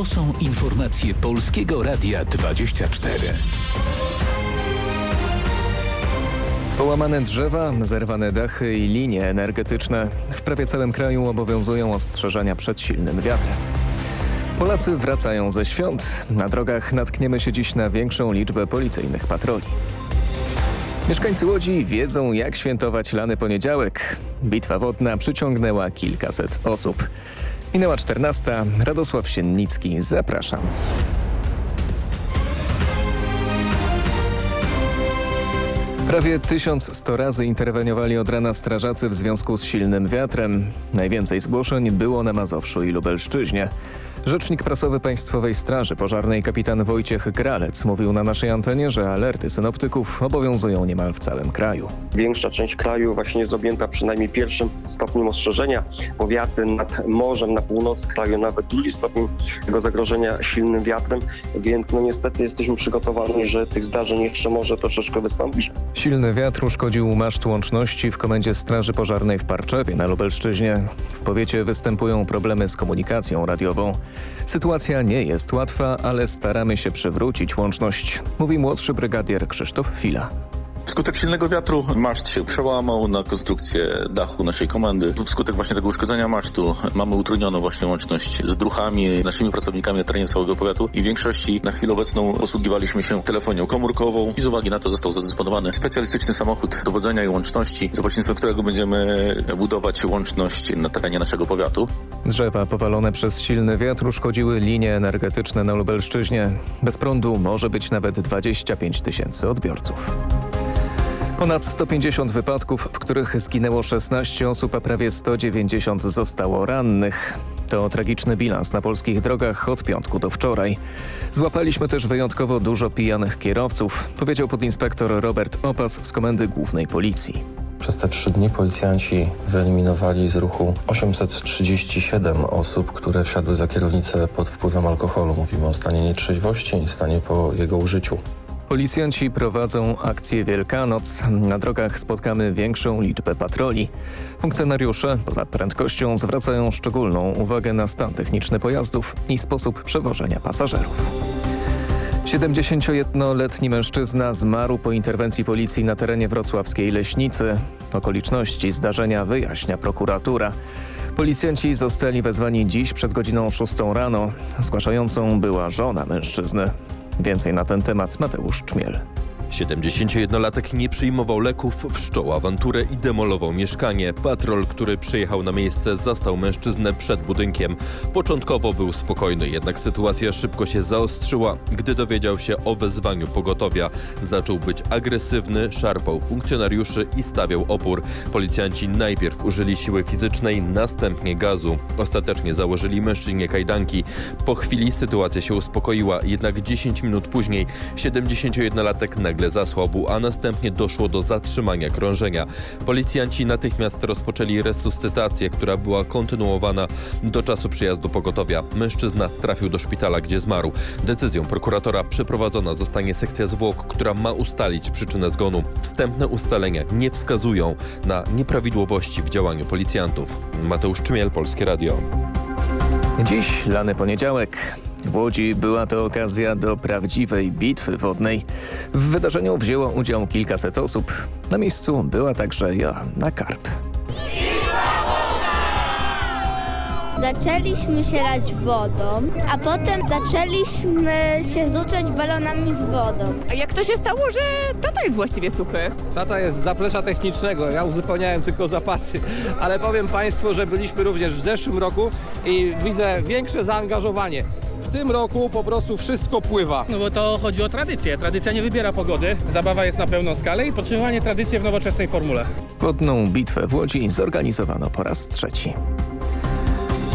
To są informacje Polskiego Radia 24. Połamane drzewa, zerwane dachy i linie energetyczne. W prawie całym kraju obowiązują ostrzeżenia przed silnym wiatrem. Polacy wracają ze świąt. Na drogach natkniemy się dziś na większą liczbę policyjnych patroli. Mieszkańcy Łodzi wiedzą, jak świętować lany poniedziałek. Bitwa wodna przyciągnęła kilkaset osób. Minęła 14. Radosław Siennicki. Zapraszam. Prawie 1100 razy interweniowali od rana strażacy w związku z silnym wiatrem. Najwięcej zgłoszeń było na Mazowszu i Lubelszczyźnie. Rzecznik prasowy Państwowej Straży Pożarnej kapitan Wojciech Gralec mówił na naszej antenie, że alerty synoptyków obowiązują niemal w całym kraju. Większa część kraju właśnie jest objęta przynajmniej pierwszym stopniem ostrzeżenia. Powiaty nad morzem, na północy kraju nawet drugi stopień tego zagrożenia silnym wiatrem, więc no niestety jesteśmy przygotowani, że tych zdarzeń jeszcze może troszeczkę wystąpić. Silny wiatr uszkodził maszt łączności w Komendzie Straży Pożarnej w Parczewie na Lubelszczyźnie. W powiecie występują problemy z komunikacją radiową. Sytuacja nie jest łatwa, ale staramy się przywrócić łączność, mówi młodszy brygadier Krzysztof Fila. Wskutek silnego wiatru maszt się przełamał na konstrukcję dachu naszej komendy. Wskutek właśnie tego uszkodzenia masztu mamy utrudnioną właśnie łączność z druchami, naszymi pracownikami na terenie całego powiatu i w większości na chwilę obecną posługiwaliśmy się telefonią komórkową i z uwagi na to został zadysponowany specjalistyczny samochód dowodzenia i łączności, za pośrednictwem którego będziemy budować łączność na terenie naszego powiatu. Drzewa powalone przez silny wiatr uszkodziły linie energetyczne na Lubelszczyźnie. Bez prądu może być nawet 25 tysięcy odbiorców. Ponad 150 wypadków, w których zginęło 16 osób, a prawie 190 zostało rannych. To tragiczny bilans na polskich drogach od piątku do wczoraj. Złapaliśmy też wyjątkowo dużo pijanych kierowców, powiedział podinspektor Robert Opas z Komendy Głównej Policji. Przez te trzy dni policjanci wyeliminowali z ruchu 837 osób, które wsiadły za kierownicę pod wpływem alkoholu. Mówimy o stanie nietrzeźwości i stanie po jego użyciu. Policjanci prowadzą akcję Wielkanoc. Na drogach spotkamy większą liczbę patroli. Funkcjonariusze poza prędkością zwracają szczególną uwagę na stan techniczny pojazdów i sposób przewożenia pasażerów. 71-letni mężczyzna zmarł po interwencji policji na terenie wrocławskiej Leśnicy. Okoliczności zdarzenia wyjaśnia prokuratura. Policjanci zostali wezwani dziś przed godziną 6 rano. Zgłaszającą była żona mężczyzny. Więcej na ten temat Mateusz Czmiel. 71-latek nie przyjmował leków, wszczął awanturę i demolował mieszkanie. Patrol, który przyjechał na miejsce, zastał mężczyznę przed budynkiem. Początkowo był spokojny, jednak sytuacja szybko się zaostrzyła, gdy dowiedział się o wezwaniu pogotowia. Zaczął być agresywny, szarpał funkcjonariuszy i stawiał opór. Policjanci najpierw użyli siły fizycznej, następnie gazu. Ostatecznie założyli mężczyźnie kajdanki. Po chwili sytuacja się uspokoiła, jednak 10 minut później 71-latek nagle nagle zasłabł, a następnie doszło do zatrzymania krążenia. Policjanci natychmiast rozpoczęli resuscytację, która była kontynuowana do czasu przyjazdu pogotowia. Mężczyzna trafił do szpitala, gdzie zmarł. Decyzją prokuratora przeprowadzona zostanie sekcja zwłok, która ma ustalić przyczynę zgonu. Wstępne ustalenia nie wskazują na nieprawidłowości w działaniu policjantów. Mateusz Czymiel, Polskie Radio. Dziś lany poniedziałek. W Łodzi była to okazja do prawdziwej bitwy wodnej. W wydarzeniu wzięło udział kilkaset osób. Na miejscu była także Joanna Karp. Zaczęliśmy się lać wodą, a potem zaczęliśmy się rzucać balonami z wodą. A jak to się stało, że tata jest właściwie suchy? Tata jest z zaplecza technicznego, ja uzupełniałem tylko zapasy, ale powiem Państwu, że byliśmy również w zeszłym roku i widzę większe zaangażowanie. W tym roku po prostu wszystko pływa. No bo to chodzi o tradycję. Tradycja nie wybiera pogody. Zabawa jest na pełną skalę i podtrzymywanie tradycji w nowoczesnej formule. Wodną bitwę w Łodzi zorganizowano po raz trzeci.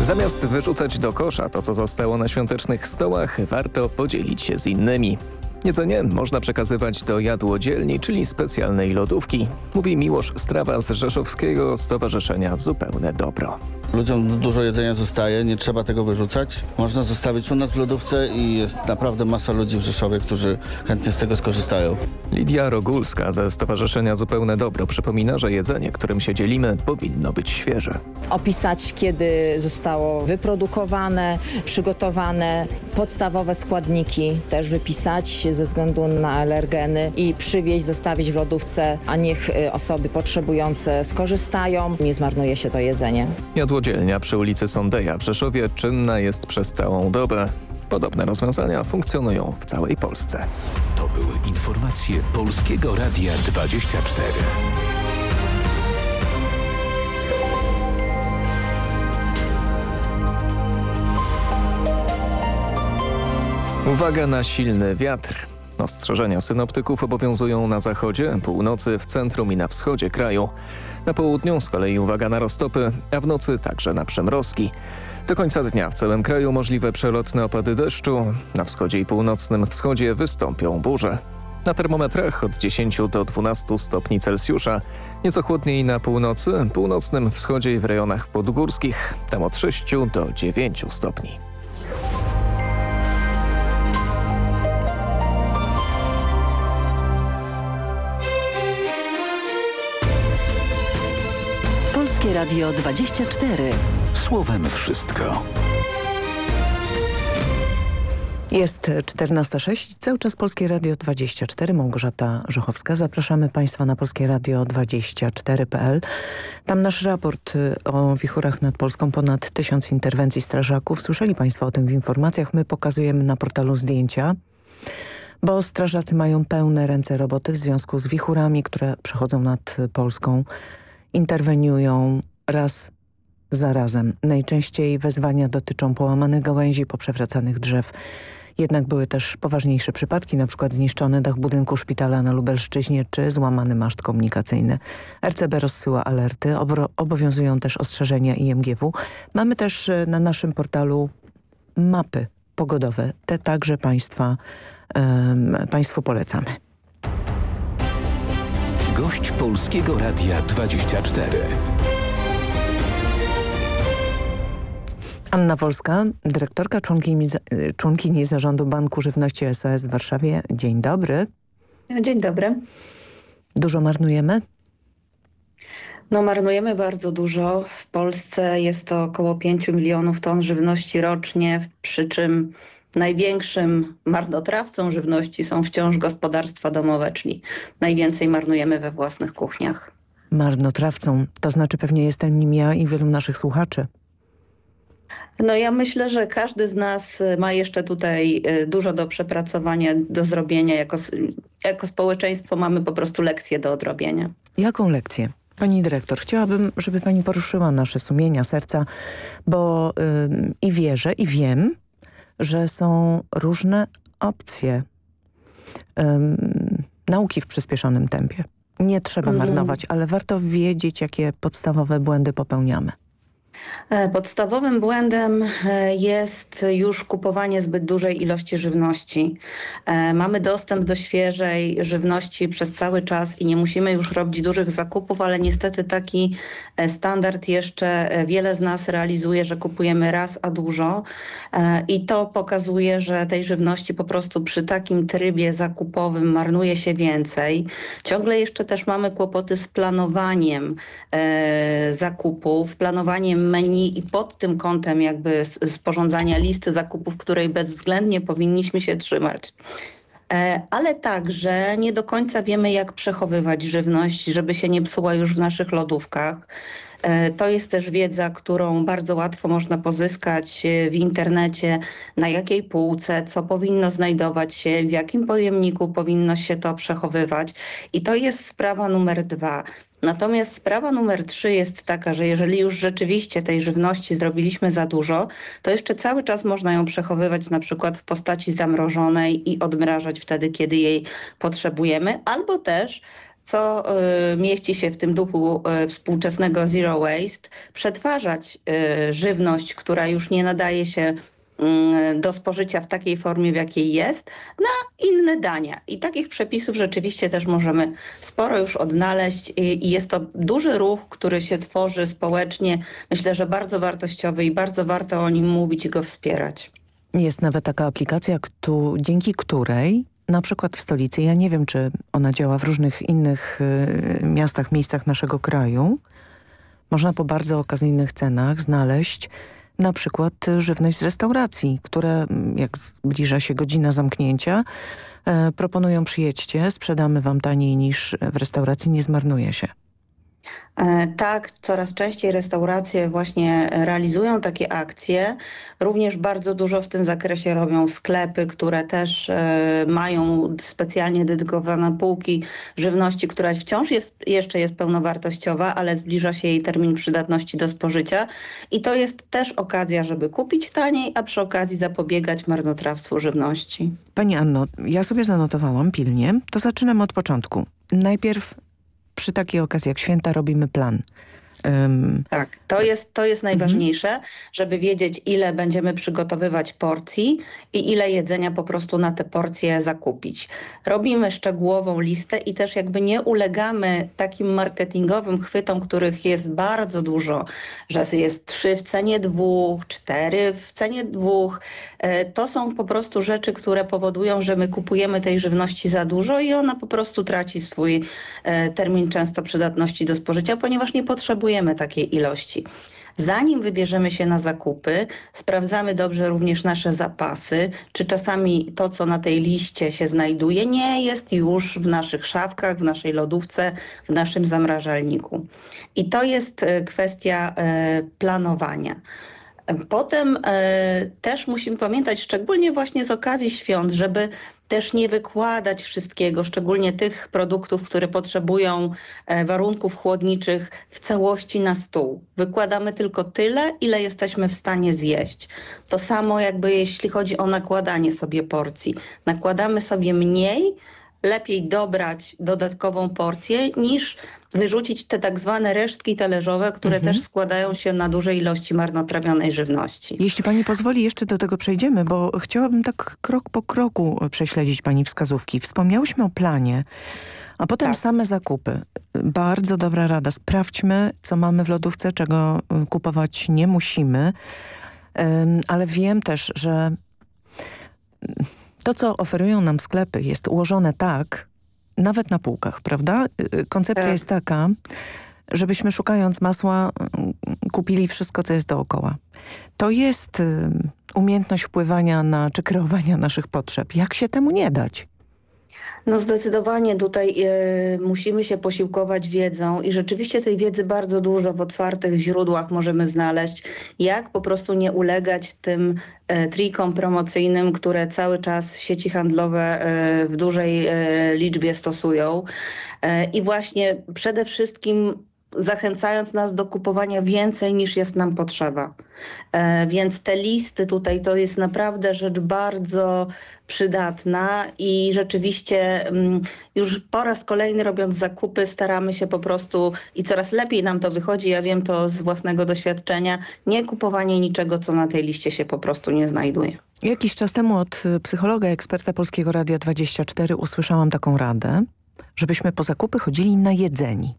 Zamiast wyrzucać do kosza to, co zostało na świątecznych stołach, warto podzielić się z innymi. Jedzenie można przekazywać do jadłodzielni, czyli specjalnej lodówki, mówi Miłosz Strawa z Rzeszowskiego Stowarzyszenia Zupełne Dobro. Ludziom dużo jedzenia zostaje, nie trzeba tego wyrzucać. Można zostawić u nas w lodówce i jest naprawdę masa ludzi w Rzeszowie, którzy chętnie z tego skorzystają. Lidia Rogulska ze Stowarzyszenia Zupełne Dobro przypomina, że jedzenie, którym się dzielimy, powinno być świeże. Opisać, kiedy zostało wyprodukowane, przygotowane, podstawowe składniki też wypisać ze względu na alergeny i przywieźć, zostawić w lodówce, a niech y, osoby potrzebujące skorzystają. Nie zmarnuje się to jedzenie. Jadłodzielnia przy ulicy Sondeja w Rzeszowie czynna jest przez całą dobę. Podobne rozwiązania funkcjonują w całej Polsce. To były informacje Polskiego Radia 24. Uwaga na silny wiatr. Ostrzeżenia synoptyków obowiązują na zachodzie, północy, w centrum i na wschodzie kraju. Na południu z kolei uwaga na roztopy, a w nocy także na przemrozki. Do końca dnia w całym kraju możliwe przelotne opady deszczu. Na wschodzie i północnym wschodzie wystąpią burze. Na termometrach od 10 do 12 stopni Celsjusza. Nieco chłodniej na północy, północnym wschodzie i w rejonach podgórskich. Tam od 6 do 9 stopni. Polskie Radio 24. Słowem wszystko. Jest 14.06, cały czas Polskie Radio 24, Małgorzata Żochowska. Zapraszamy Państwa na Polskie Radio 24.pl. Tam nasz raport y, o wichurach nad Polską, ponad tysiąc interwencji strażaków. Słyszeli Państwo o tym w informacjach, my pokazujemy na portalu zdjęcia bo strażacy mają pełne ręce roboty w związku z wichurami, które przechodzą nad Polską. Interweniują raz za razem. Najczęściej wezwania dotyczą połamanych gałęzi, poprzewracanych drzew. Jednak były też poważniejsze przypadki, przykład zniszczony dach budynku szpitala na Lubelszczyźnie czy złamany maszt komunikacyjny. RCB rozsyła alerty, obowiązują też ostrzeżenia IMGW. Mamy też e, na naszym portalu mapy pogodowe. Te także Państwa, um, Państwu polecamy. Gość Polskiego Radia 24. Anna Wolska, dyrektorka członkini, członkini zarządu Banku Żywności SOS w Warszawie. Dzień dobry. Dzień dobry. Dużo marnujemy? No marnujemy bardzo dużo. W Polsce jest to około 5 milionów ton żywności rocznie, przy czym największym marnotrawcą żywności są wciąż gospodarstwa domowe, czyli najwięcej marnujemy we własnych kuchniach. Marnotrawcą, to znaczy pewnie jestem nim ja i wielu naszych słuchaczy. No ja myślę, że każdy z nas ma jeszcze tutaj e, dużo do przepracowania, do zrobienia. Jako, jako społeczeństwo mamy po prostu lekcję do odrobienia. Jaką lekcję? Pani dyrektor, chciałabym, żeby pani poruszyła nasze sumienia, serca, bo yy, i wierzę, i wiem, że są różne opcje yy, nauki w przyspieszonym tempie. Nie trzeba mhm. marnować, ale warto wiedzieć, jakie podstawowe błędy popełniamy. E, podstawowym błędem e, jest już kupowanie zbyt dużej ilości żywności. E, mamy dostęp do świeżej żywności przez cały czas i nie musimy już robić dużych zakupów, ale niestety taki standard jeszcze wiele z nas realizuje, że kupujemy raz, a dużo i to pokazuje, że tej żywności po prostu przy takim trybie zakupowym marnuje się więcej. Ciągle jeszcze też mamy kłopoty z planowaniem zakupów, planowaniem menu i pod tym kątem jakby sporządzania listy zakupów, której bezwzględnie powinniśmy się trzymać. E, ale także nie do końca wiemy, jak przechowywać żywność, żeby się nie psuła już w naszych lodówkach. E, to jest też wiedza, którą bardzo łatwo można pozyskać e, w internecie, na jakiej półce, co powinno znajdować się, w jakim pojemniku powinno się to przechowywać. I to jest sprawa numer dwa. Natomiast sprawa numer trzy jest taka, że jeżeli już rzeczywiście tej żywności zrobiliśmy za dużo, to jeszcze cały czas można ją przechowywać na przykład w postaci zamrożonej i odmrażać wtedy, kiedy jej potrzebujemy, albo też co y, mieści się w tym duchu y, współczesnego zero waste, przetwarzać y, żywność, która już nie nadaje się do spożycia w takiej formie, w jakiej jest, na inne dania. I takich przepisów rzeczywiście też możemy sporo już odnaleźć i jest to duży ruch, który się tworzy społecznie. Myślę, że bardzo wartościowy i bardzo warto o nim mówić i go wspierać. Jest nawet taka aplikacja, kto, dzięki której na przykład w stolicy, ja nie wiem, czy ona działa w różnych innych y, miastach, miejscach naszego kraju, można po bardzo okazyjnych cenach znaleźć na przykład żywność z restauracji, które jak zbliża się godzina zamknięcia, e, proponują przyjedźcie, sprzedamy wam taniej niż w restauracji, nie zmarnuje się. E, tak, coraz częściej restauracje właśnie realizują takie akcje. Również bardzo dużo w tym zakresie robią sklepy, które też e, mają specjalnie dedykowane półki żywności, która wciąż jest, jeszcze jest pełnowartościowa, ale zbliża się jej termin przydatności do spożycia. I to jest też okazja, żeby kupić taniej, a przy okazji zapobiegać marnotrawstwu żywności. Pani Anno, ja sobie zanotowałam pilnie, to zaczynam od początku. Najpierw przy takiej okazji jak święta robimy plan. Um, tak, to jest, to jest najważniejsze, mhm. żeby wiedzieć ile będziemy przygotowywać porcji i ile jedzenia po prostu na te porcje zakupić. Robimy szczegółową listę i też jakby nie ulegamy takim marketingowym chwytom, których jest bardzo dużo, że jest trzy w cenie dwóch, cztery w cenie dwóch. E, to są po prostu rzeczy, które powodują, że my kupujemy tej żywności za dużo i ona po prostu traci swój e, termin często przydatności do spożycia, ponieważ nie potrzebuje potrzebujemy takiej ilości. Zanim wybierzemy się na zakupy, sprawdzamy dobrze również nasze zapasy, czy czasami to, co na tej liście się znajduje, nie jest już w naszych szafkach, w naszej lodówce, w naszym zamrażalniku. I to jest e, kwestia e, planowania. Potem e, też musimy pamiętać, szczególnie właśnie z okazji świąt, żeby też nie wykładać wszystkiego, szczególnie tych produktów, które potrzebują e, warunków chłodniczych w całości na stół. Wykładamy tylko tyle, ile jesteśmy w stanie zjeść. To samo jakby jeśli chodzi o nakładanie sobie porcji. Nakładamy sobie mniej, lepiej dobrać dodatkową porcję niż wyrzucić te tak zwane resztki talerzowe, które mhm. też składają się na duże ilości marnotrawionej żywności. Jeśli pani pozwoli, jeszcze do tego przejdziemy, bo chciałabym tak krok po kroku prześledzić pani wskazówki. Wspomniałyśmy o planie, a potem tak. same zakupy. Bardzo dobra rada. Sprawdźmy, co mamy w lodówce, czego y, kupować nie musimy. ale wiem też, że to, co oferują nam sklepy jest ułożone tak, nawet na półkach, prawda? Y, y, koncepcja tak. jest taka, żebyśmy szukając masła y, kupili wszystko, co jest dookoła. To jest umiejętność wpływania na, czy kreowania naszych potrzeb. Jak się temu nie dać? No zdecydowanie tutaj e, musimy się posiłkować wiedzą i rzeczywiście tej wiedzy bardzo dużo w otwartych źródłach możemy znaleźć, jak po prostu nie ulegać tym e, trikom promocyjnym, które cały czas sieci handlowe e, w dużej liczbie stosują. I właśnie przede wszystkim zachęcając nas do kupowania więcej niż jest nam potrzeba. E, więc te listy tutaj to jest naprawdę rzecz bardzo przydatna i rzeczywiście mm, już po raz kolejny robiąc zakupy staramy się po prostu i coraz lepiej nam to wychodzi, ja wiem to z własnego doświadczenia, nie kupowanie niczego, co na tej liście się po prostu nie znajduje. Jakiś czas temu od psychologa, eksperta Polskiego Radia 24 usłyszałam taką radę, żebyśmy po zakupy chodzili na jedzeni.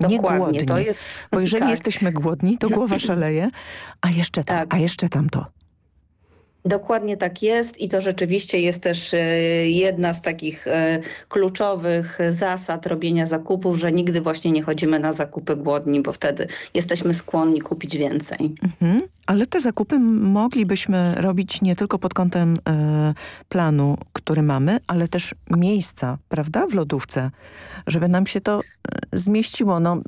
Nie głodni. To jest, Bo jeżeli tak. jesteśmy głodni, to głowa szaleje, a jeszcze tak, a jeszcze tamto. Dokładnie tak jest i to rzeczywiście jest też e, jedna z takich e, kluczowych zasad robienia zakupów, że nigdy właśnie nie chodzimy na zakupy głodni, bo wtedy jesteśmy skłonni kupić więcej. Mhm. Ale te zakupy moglibyśmy robić nie tylko pod kątem e, planu, który mamy, ale też miejsca, prawda, w lodówce, żeby nam się to zmieściło. No,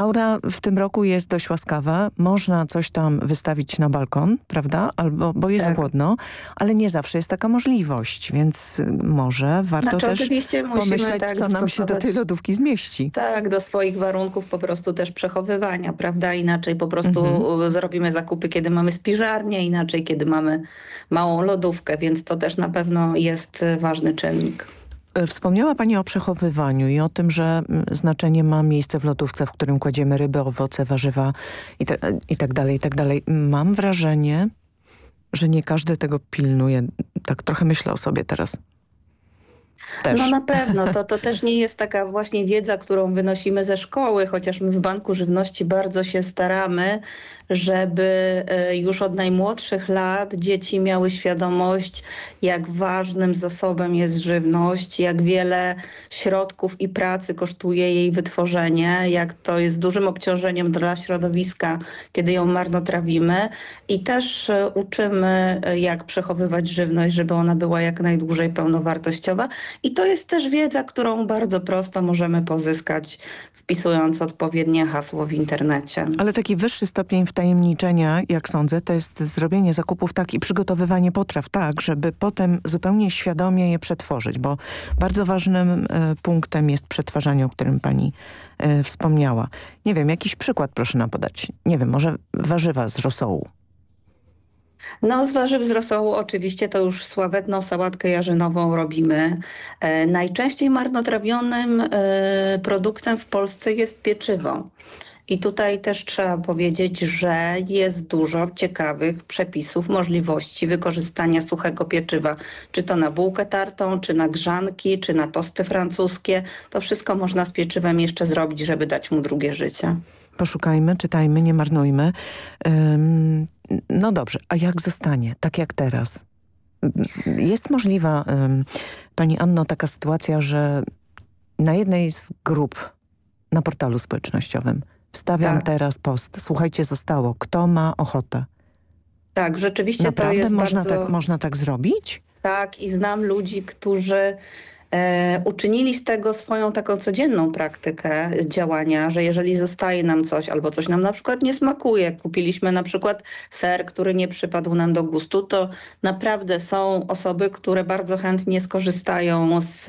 Aura w tym roku jest dość łaskawa. Można coś tam wystawić na balkon, prawda? Albo, bo jest tak. chłodno, ale nie zawsze jest taka możliwość, więc może warto znaczy, też pomyśleć, tak, co nam się do tej lodówki zmieści. Tak, do swoich warunków po prostu też przechowywania, prawda? Inaczej po prostu mhm. zrobimy zakupy, kiedy mamy spiżarnię, inaczej kiedy mamy małą lodówkę, więc to też na pewno jest ważny czynnik. E, wspomniała Pani o przechowywaniu i o tym, że znaczenie ma miejsce w lodówce, w którym kładziemy ryby, owoce, warzywa i, te, i tak dalej, i tak dalej. Mam wrażenie, że nie każdy tego pilnuje. Tak trochę myślę o sobie teraz. Też. No na pewno, to, to też nie jest taka właśnie wiedza, którą wynosimy ze szkoły, chociaż my w Banku Żywności bardzo się staramy, żeby e, już od najmłodszych lat dzieci miały świadomość, jak ważnym zasobem jest żywność, jak wiele środków i pracy kosztuje jej wytworzenie, jak to jest dużym obciążeniem dla środowiska, kiedy ją marnotrawimy i też e, uczymy, e, jak przechowywać żywność, żeby ona była jak najdłużej pełnowartościowa i to jest też wiedza, którą bardzo prosto możemy pozyskać, wpisując odpowiednie hasło w internecie. Ale taki wyższy stopień wtajemniczenia, jak sądzę, to jest zrobienie zakupów tak i przygotowywanie potraw tak, żeby potem zupełnie świadomie je przetworzyć, bo bardzo ważnym y, punktem jest przetwarzanie, o którym pani y, wspomniała. Nie wiem, jakiś przykład proszę nam podać. Nie wiem, może warzywa z rosołu. No z warzyw z rosołu oczywiście to już sławetną sałatkę jarzynową robimy. E, najczęściej marnotrawionym e, produktem w Polsce jest pieczywo. I tutaj też trzeba powiedzieć, że jest dużo ciekawych przepisów, możliwości wykorzystania suchego pieczywa, czy to na bułkę tartą, czy na grzanki, czy na tosty francuskie. To wszystko można z pieczywem jeszcze zrobić, żeby dać mu drugie życie. Poszukajmy, czytajmy, nie marnujmy. No dobrze, a jak zostanie, tak jak teraz? Jest możliwa, Pani Anno, taka sytuacja, że na jednej z grup na portalu społecznościowym Wstawiam tak. teraz post. Słuchajcie, zostało. Kto ma ochotę? Tak, rzeczywiście Naprawdę to jest można bardzo... tak, można tak zrobić? Tak i znam ludzi, którzy uczynili z tego swoją taką codzienną praktykę działania, że jeżeli zostaje nam coś albo coś nam na przykład nie smakuje, kupiliśmy na przykład ser, który nie przypadł nam do gustu, to naprawdę są osoby, które bardzo chętnie skorzystają z,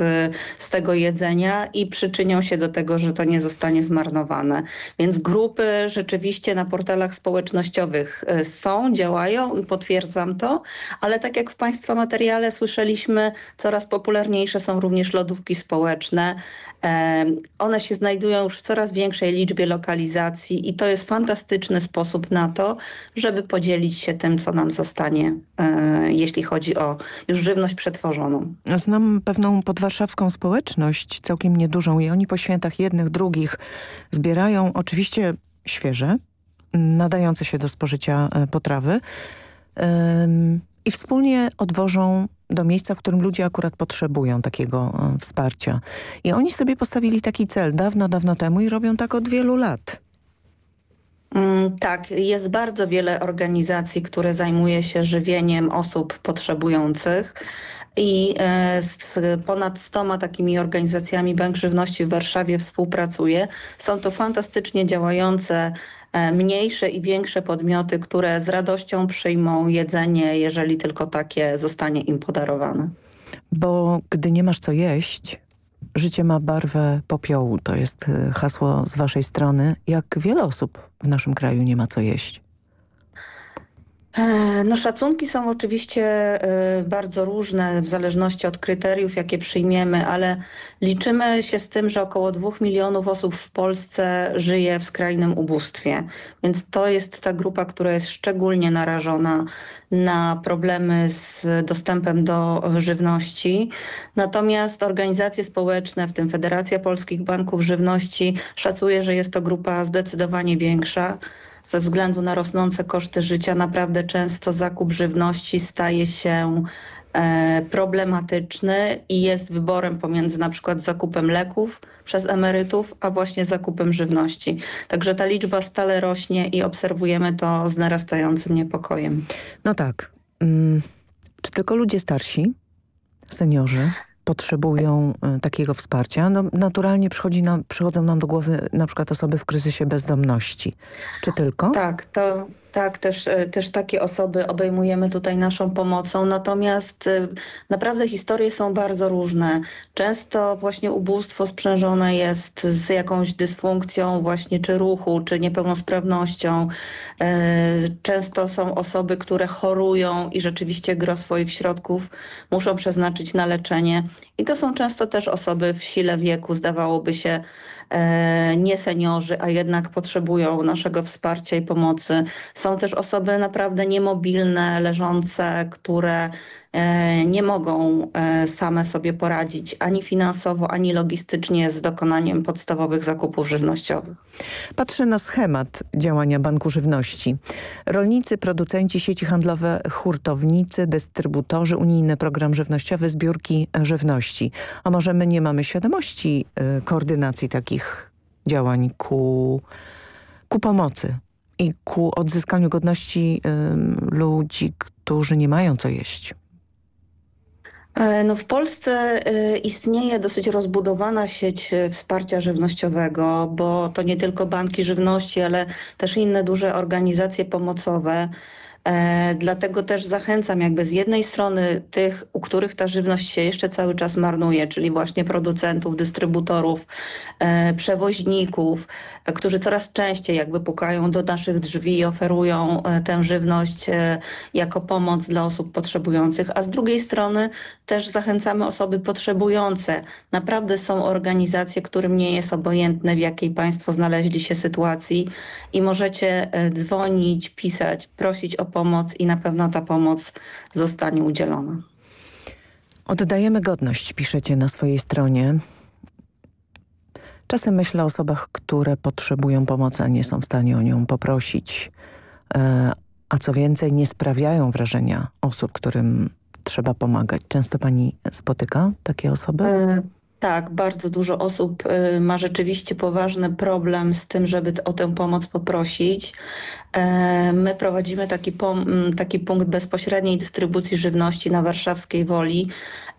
z tego jedzenia i przyczynią się do tego, że to nie zostanie zmarnowane. Więc grupy rzeczywiście na portalach społecznościowych e, są, działają i potwierdzam to, ale tak jak w Państwa materiale słyszeliśmy, coraz popularniejsze są również również lodówki społeczne. One się znajdują już w coraz większej liczbie lokalizacji i to jest fantastyczny sposób na to, żeby podzielić się tym, co nam zostanie, e, jeśli chodzi o już żywność przetworzoną. Znam pewną podwarszawską społeczność, całkiem niedużą i oni po świętach jednych, drugich zbierają oczywiście świeże, nadające się do spożycia e, potrawy i wspólnie odwożą do miejsca, w którym ludzie akurat potrzebują takiego e, wsparcia. I oni sobie postawili taki cel dawno, dawno temu i robią tak od wielu lat. Mm, tak, jest bardzo wiele organizacji, które zajmuje się żywieniem osób potrzebujących i e, z ponad stoma takimi organizacjami Bank Żywności w Warszawie współpracuje. Są to fantastycznie działające mniejsze i większe podmioty, które z radością przyjmą jedzenie, jeżeli tylko takie zostanie im podarowane. Bo gdy nie masz co jeść, życie ma barwę popiołu. To jest e, hasło z waszej strony. Jak wiele osób w naszym kraju nie ma co jeść? E, no szacunki są oczywiście e, bardzo różne w zależności od kryteriów, jakie przyjmiemy, ale liczymy się z tym, że około dwóch milionów osób w Polsce żyje w skrajnym ubóstwie. Więc to jest ta grupa, która jest szczególnie narażona na problemy z dostępem do żywności. Natomiast organizacje społeczne, w tym Federacja Polskich Banków Żywności szacuje, że jest to grupa zdecydowanie większa ze względu na rosnące koszty życia naprawdę często zakup żywności staje się e, problematyczny i jest wyborem pomiędzy na przykład zakupem leków przez emerytów, a właśnie zakupem żywności. Także ta liczba stale rośnie i obserwujemy to z narastającym niepokojem. No tak. Hmm. Czy tylko ludzie starsi, seniorzy? Potrzebują e, takiego wsparcia. No, naturalnie przychodzi nam, przychodzą nam do głowy na przykład osoby w kryzysie bezdomności. Czy tylko? Tak, to tak, też, e, też takie osoby obejmujemy tutaj naszą pomocą, natomiast e, naprawdę historie są bardzo różne. Często właśnie ubóstwo sprzężone jest z jakąś dysfunkcją właśnie czy ruchu, czy niepełnosprawnością. E, często są osoby, które chorują i rzeczywiście gro swoich środków muszą przeznaczyć na leczenie. I to są często też osoby w sile wieku, zdawałoby się nie seniorzy, a jednak potrzebują naszego wsparcia i pomocy. Są też osoby naprawdę niemobilne, leżące, które e, nie mogą e, same sobie poradzić ani finansowo, ani logistycznie z dokonaniem podstawowych zakupów żywnościowych. Patrzę na schemat działania Banku Żywności. Rolnicy, producenci, sieci handlowe, hurtownicy, dystrybutorzy, unijny program żywnościowy, zbiórki żywności. A może my nie mamy świadomości y, koordynacji takich działań ku, ku pomocy i ku odzyskaniu godności y, ludzi, którzy nie mają co jeść? E, no w Polsce e, istnieje dosyć rozbudowana sieć e, wsparcia żywnościowego, bo to nie tylko banki żywności, ale też inne duże organizacje pomocowe. E, dlatego też zachęcam jakby z jednej strony tych, u których ta żywność się jeszcze cały czas marnuje, czyli właśnie producentów, dystrybutorów, e, przewoźników, którzy coraz częściej jakby pukają do naszych drzwi i oferują e, tę żywność jako pomoc dla osób potrzebujących, a z drugiej strony też zachęcamy osoby potrzebujące. Naprawdę są organizacje, którym nie jest obojętne w jakiej Państwo znaleźli się sytuacji i możecie dzwonić, pisać, prosić o pomoc i na pewno ta pomoc zostanie udzielona. Oddajemy godność, piszecie na swojej stronie. Czasem myślę o osobach, które potrzebują pomocy, a nie są w stanie o nią poprosić. E, a co więcej, nie sprawiają wrażenia osób, którym trzeba pomagać. Często pani spotyka takie osoby? E tak, bardzo dużo osób y, ma rzeczywiście poważny problem z tym, żeby o tę pomoc poprosić. E, my prowadzimy taki, taki punkt bezpośredniej dystrybucji żywności na warszawskiej Woli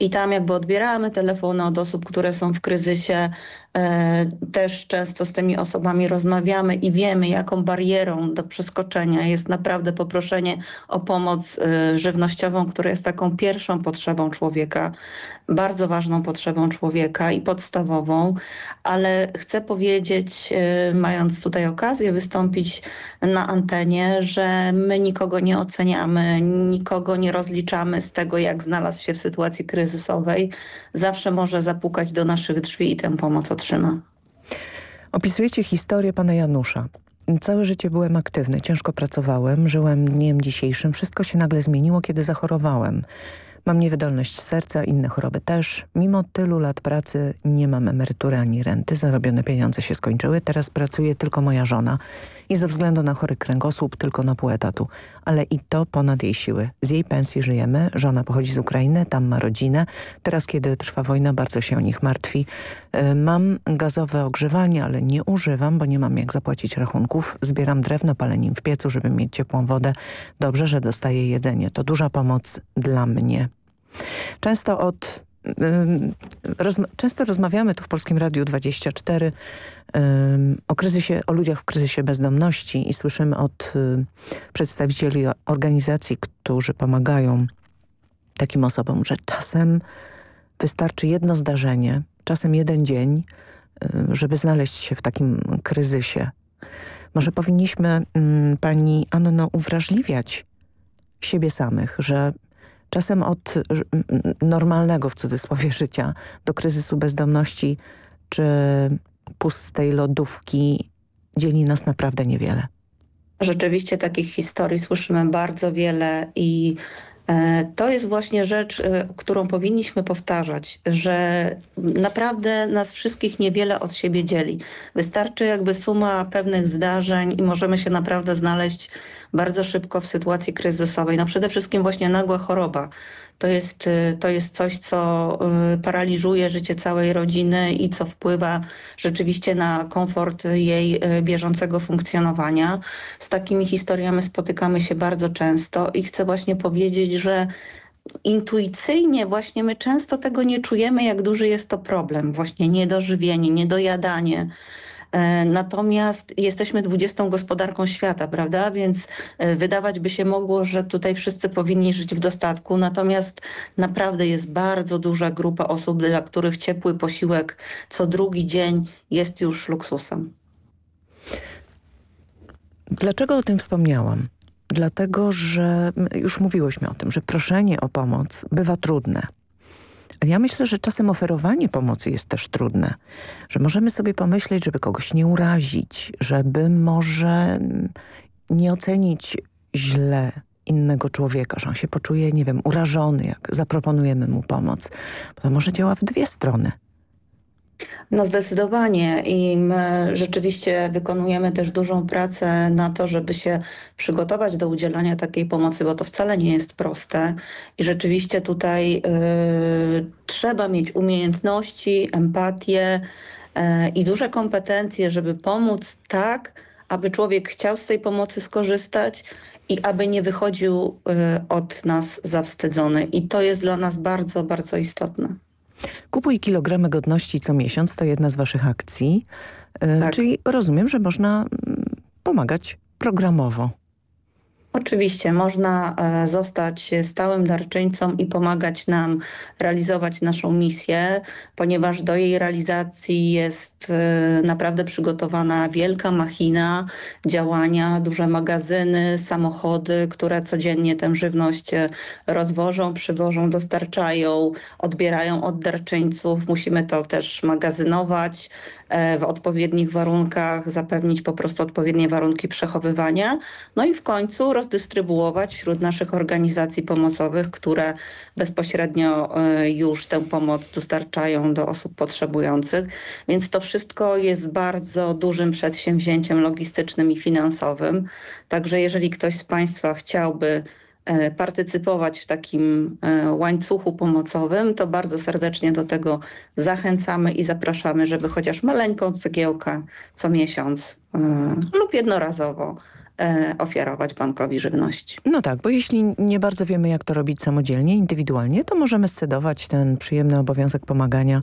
i tam jakby odbieramy telefony od osób, które są w kryzysie. E, też często z tymi osobami rozmawiamy i wiemy, jaką barierą do przeskoczenia jest naprawdę poproszenie o pomoc y, żywnościową, która jest taką pierwszą potrzebą człowieka, bardzo ważną potrzebą człowieka i podstawową, ale chcę powiedzieć, y, mając tutaj okazję wystąpić na antenie, że my nikogo nie oceniamy, nikogo nie rozliczamy z tego, jak znalazł się w sytuacji kryzysowej. Zawsze może zapukać do naszych drzwi i tę pomoc Opisujecie historię pana Janusza. Całe życie byłem aktywny, ciężko pracowałem, żyłem dniem dzisiejszym. Wszystko się nagle zmieniło, kiedy zachorowałem. Mam niewydolność serca, inne choroby też. Mimo tylu lat pracy nie mam emerytury ani renty. Zarobione pieniądze się skończyły. Teraz pracuje tylko moja żona i ze względu na chory kręgosłup tylko na pół etatu. Ale i to ponad jej siły. Z jej pensji żyjemy. Żona pochodzi z Ukrainy, tam ma rodzinę. Teraz, kiedy trwa wojna, bardzo się o nich martwi. Y, mam gazowe ogrzewanie, ale nie używam, bo nie mam jak zapłacić rachunków. Zbieram drewno, palę nim w piecu, żeby mieć ciepłą wodę. Dobrze, że dostaję jedzenie. To duża pomoc dla mnie. Często od Rozma często rozmawiamy tu w Polskim Radiu 24 um, o kryzysie, o ludziach w kryzysie bezdomności i słyszymy od um, przedstawicieli organizacji, którzy pomagają takim osobom, że czasem wystarczy jedno zdarzenie, czasem jeden dzień, um, żeby znaleźć się w takim kryzysie. Może powinniśmy pani Anno uwrażliwiać siebie samych, że Czasem od normalnego w cudzysłowie życia do kryzysu bezdomności czy pustej lodówki dzieli nas naprawdę niewiele. Rzeczywiście takich historii słyszymy bardzo wiele i to jest właśnie rzecz, e, którą powinniśmy powtarzać, że naprawdę nas wszystkich niewiele od siebie dzieli. Wystarczy jakby suma pewnych zdarzeń i możemy się naprawdę znaleźć bardzo szybko w sytuacji kryzysowej. No przede wszystkim właśnie nagła choroba. To jest, y, to jest coś, co y, paraliżuje życie całej rodziny i co wpływa rzeczywiście na komfort jej y, bieżącego funkcjonowania. Z takimi historiami spotykamy się bardzo często i chcę właśnie powiedzieć, że intuicyjnie właśnie my często tego nie czujemy, jak duży jest to problem. Właśnie niedożywienie, niedojadanie, natomiast jesteśmy 20 gospodarką świata, prawda? Więc e, wydawać by się mogło, że tutaj wszyscy powinni żyć w dostatku. Natomiast naprawdę jest bardzo duża grupa osób, dla których ciepły posiłek co drugi dzień jest już luksusem. Dlaczego o tym wspomniałam? Dlatego, że już mówiłyśmy o tym, że proszenie o pomoc bywa trudne. Ale ja myślę, że czasem oferowanie pomocy jest też trudne. Że możemy sobie pomyśleć, żeby kogoś nie urazić, żeby może nie ocenić źle innego człowieka, że on się poczuje, nie wiem, urażony, jak zaproponujemy mu pomoc. Bo to może działa w dwie strony. No zdecydowanie i my rzeczywiście wykonujemy też dużą pracę na to, żeby się przygotować do udzielania takiej pomocy, bo to wcale nie jest proste i rzeczywiście tutaj y, trzeba mieć umiejętności, empatię y, i duże kompetencje, żeby pomóc tak, aby człowiek chciał z tej pomocy skorzystać i aby nie wychodził y, od nas zawstydzony. I to jest dla nas bardzo, bardzo istotne. Kupuj kilogramy godności co miesiąc, to jedna z waszych akcji. Y, tak. Czyli rozumiem, że można mm, pomagać programowo. Oczywiście, można e, zostać stałym darczyńcą i pomagać nam realizować naszą misję, ponieważ do jej realizacji jest e, naprawdę przygotowana wielka machina działania, duże magazyny, samochody, które codziennie tę żywność e, rozwożą, przywożą, dostarczają, odbierają od darczyńców. Musimy to też magazynować, w odpowiednich warunkach, zapewnić po prostu odpowiednie warunki przechowywania, no i w końcu rozdystrybuować wśród naszych organizacji pomocowych, które bezpośrednio e, już tę pomoc dostarczają do osób potrzebujących. Więc to wszystko jest bardzo dużym przedsięwzięciem logistycznym i finansowym. Także jeżeli ktoś z Państwa chciałby E, partycypować w takim e, łańcuchu pomocowym, to bardzo serdecznie do tego zachęcamy i zapraszamy, żeby chociaż maleńką cegiełkę co miesiąc e, lub jednorazowo ofiarować bankowi żywności. No tak, bo jeśli nie bardzo wiemy, jak to robić samodzielnie, indywidualnie, to możemy scedować ten przyjemny obowiązek pomagania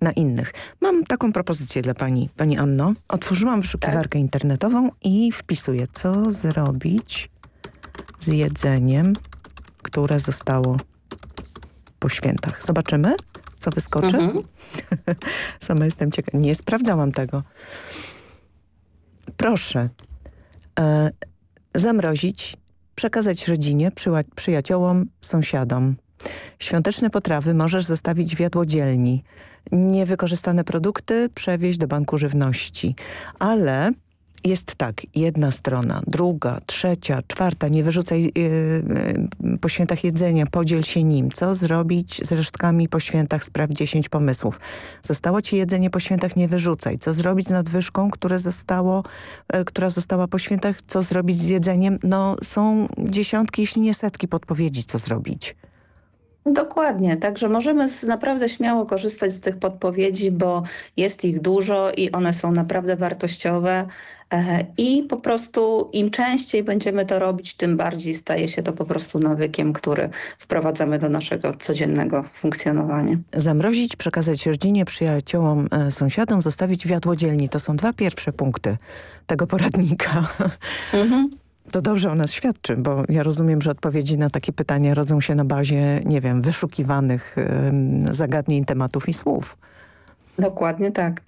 na innych. Mam taką propozycję dla pani, pani Anno. Otworzyłam wyszukiwarkę tak. internetową i wpisuję, co zrobić z jedzeniem, które zostało po świętach. Zobaczymy, co wyskoczy. Mhm. Sama jestem ciekawa. Nie sprawdzałam tego. Proszę e, zamrozić, przekazać rodzinie, przyjaciołom, sąsiadom. Świąteczne potrawy możesz zostawić w jadłodzielni. Niewykorzystane produkty przewieźć do banku żywności. Ale jest tak, jedna strona, druga, trzecia, czwarta, nie wyrzucaj yy, yy, po świętach jedzenia, podziel się nim. Co zrobić z resztkami po świętach, sprawdź 10 pomysłów. Zostało ci jedzenie po świętach, nie wyrzucaj. Co zrobić z nadwyżką, które zostało, yy, która została po świętach, co zrobić z jedzeniem? No są dziesiątki, jeśli nie setki podpowiedzi, co zrobić. Dokładnie, także możemy naprawdę śmiało korzystać z tych podpowiedzi, bo jest ich dużo i one są naprawdę wartościowe i po prostu im częściej będziemy to robić, tym bardziej staje się to po prostu nawykiem, który wprowadzamy do naszego codziennego funkcjonowania. Zamrozić, przekazać rodzinie, przyjaciołom, e, sąsiadom, zostawić wiadłodzielni. To są dwa pierwsze punkty tego poradnika. Mhm. To dobrze o nas świadczy, bo ja rozumiem, że odpowiedzi na takie pytania rodzą się na bazie, nie wiem, wyszukiwanych zagadnień, tematów i słów. Dokładnie tak.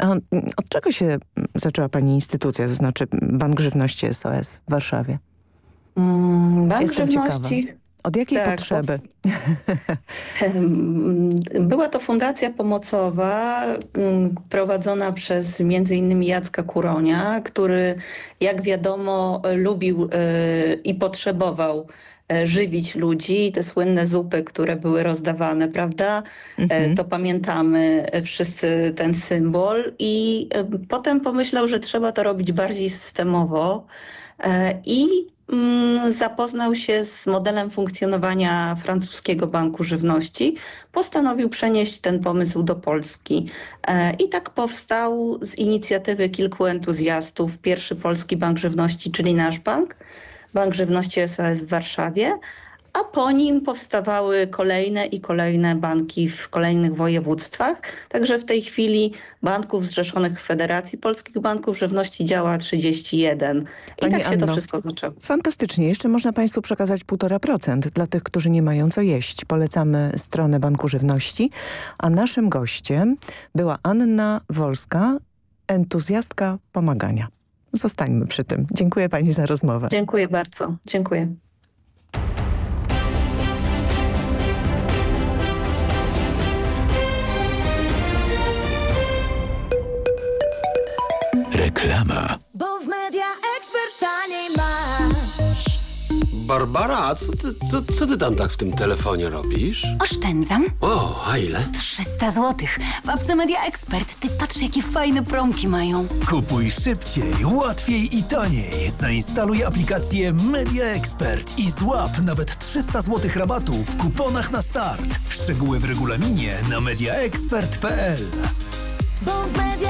A od czego się zaczęła Pani instytucja, to znaczy Bank Żywności SOS w Warszawie? Mm, Bank Jestem Żywności... Ciekawa. Od jakiej tak, potrzeby? Była to fundacja pomocowa mm, prowadzona przez m.in. Jacka Kuronia, który jak wiadomo lubił y, i potrzebował e, żywić ludzi. Te słynne zupy, które były rozdawane, prawda? E, mhm. To pamiętamy wszyscy ten symbol i e, potem pomyślał, że trzeba to robić bardziej systemowo i zapoznał się z modelem funkcjonowania francuskiego banku żywności, postanowił przenieść ten pomysł do Polski. E, I tak powstał z inicjatywy kilku entuzjastów. Pierwszy polski bank żywności, czyli nasz bank, Bank Żywności SOS w Warszawie, a po nim powstawały kolejne i kolejne banki w kolejnych województwach. Także w tej chwili banków zrzeszonych w Federacji Polskich Banków Żywności działa 31. I Pani tak się Anno, to wszystko zaczęło. Fantastycznie. Jeszcze można Państwu przekazać 1,5% dla tych, którzy nie mają co jeść. Polecamy stronę Banku Żywności. A naszym gościem była Anna Wolska, entuzjastka pomagania. Zostańmy przy tym. Dziękuję Pani za rozmowę. Dziękuję bardzo. Dziękuję. Reklama. Bo w media ekspert taniej masz. Barbara, co ty, co, co ty tam tak w tym telefonie robisz? Oszczędzam. O, a ile? 300 zł. W apce Media Expert. Ty patrz, jakie fajne promki mają. Kupuj szybciej, łatwiej i taniej. Zainstaluj aplikację Media Expert i złap nawet 300 zł rabatu w kuponach na start. Szczegóły w regulaminie na mediaexpert.pl. Bo w media.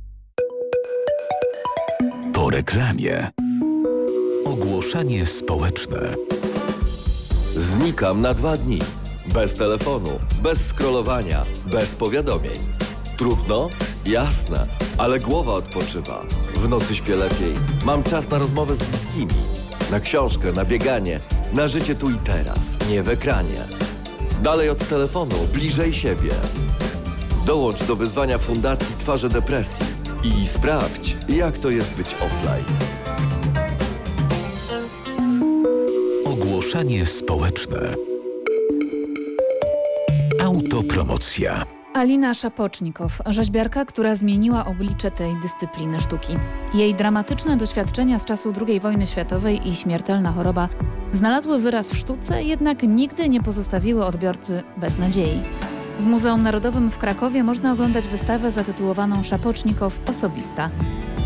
Reklamie. Ogłoszenie społeczne. Znikam na dwa dni. Bez telefonu, bez scrollowania, bez powiadomień. Trudno? Jasne, ale głowa odpoczywa. W nocy śpię lepiej. Mam czas na rozmowę z bliskimi. Na książkę, na bieganie, na życie tu i teraz, nie w ekranie. Dalej od telefonu, bliżej siebie. Dołącz do wyzwania Fundacji Twarze Depresji i sprawdź, jak to jest być offline. Ogłoszenie społeczne. Autopromocja. Alina Szapocznikow, rzeźbiarka, która zmieniła oblicze tej dyscypliny sztuki. Jej dramatyczne doświadczenia z czasu II wojny światowej i śmiertelna choroba znalazły wyraz w sztuce, jednak nigdy nie pozostawiły odbiorcy bez nadziei. W Muzeum Narodowym w Krakowie można oglądać wystawę zatytułowaną Szapocznikow Osobista.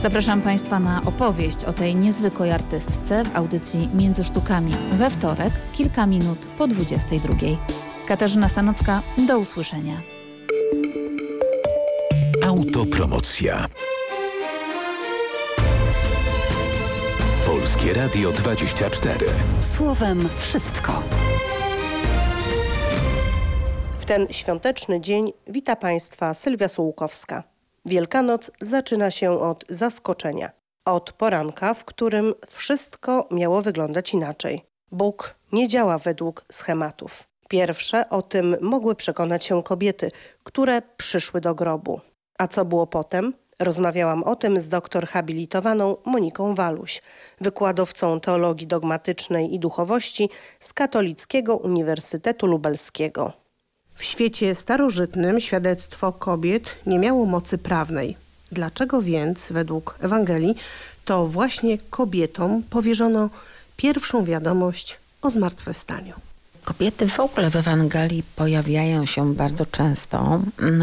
Zapraszam Państwa na opowieść o tej niezwykłej artystce w audycji Między Sztukami we wtorek, kilka minut po 22. Katarzyna Sanocka, do usłyszenia. Autopromocja. Polskie Radio 24. Słowem wszystko. Ten świąteczny dzień wita Państwa Sylwia Sułkowska. Wielkanoc zaczyna się od zaskoczenia. Od poranka, w którym wszystko miało wyglądać inaczej. Bóg nie działa według schematów. Pierwsze o tym mogły przekonać się kobiety, które przyszły do grobu. A co było potem? Rozmawiałam o tym z doktor habilitowaną Moniką Waluś, wykładowcą teologii dogmatycznej i duchowości z Katolickiego Uniwersytetu Lubelskiego. W świecie starożytnym świadectwo kobiet nie miało mocy prawnej. Dlaczego więc, według Ewangelii, to właśnie kobietom powierzono pierwszą wiadomość o zmartwychwstaniu? Kobiety w ogóle w Ewangelii pojawiają się bardzo często.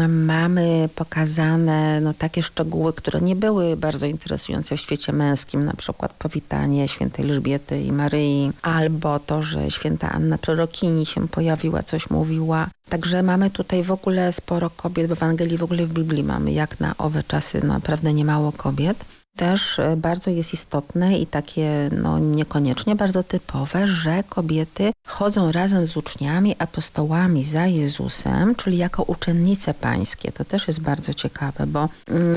Mamy pokazane no, takie szczegóły, które nie były bardzo interesujące w świecie męskim, na przykład powitanie świętej Elżbiety i Maryi, albo to, że święta Anna Przerokini się pojawiła, coś mówiła. Także mamy tutaj w ogóle sporo kobiet w Ewangelii, w ogóle w Biblii mamy jak na owe czasy naprawdę niemało kobiet. Też bardzo jest istotne i takie no, niekoniecznie bardzo typowe, że kobiety chodzą razem z uczniami, apostołami za Jezusem, czyli jako uczennice pańskie. To też jest bardzo ciekawe, bo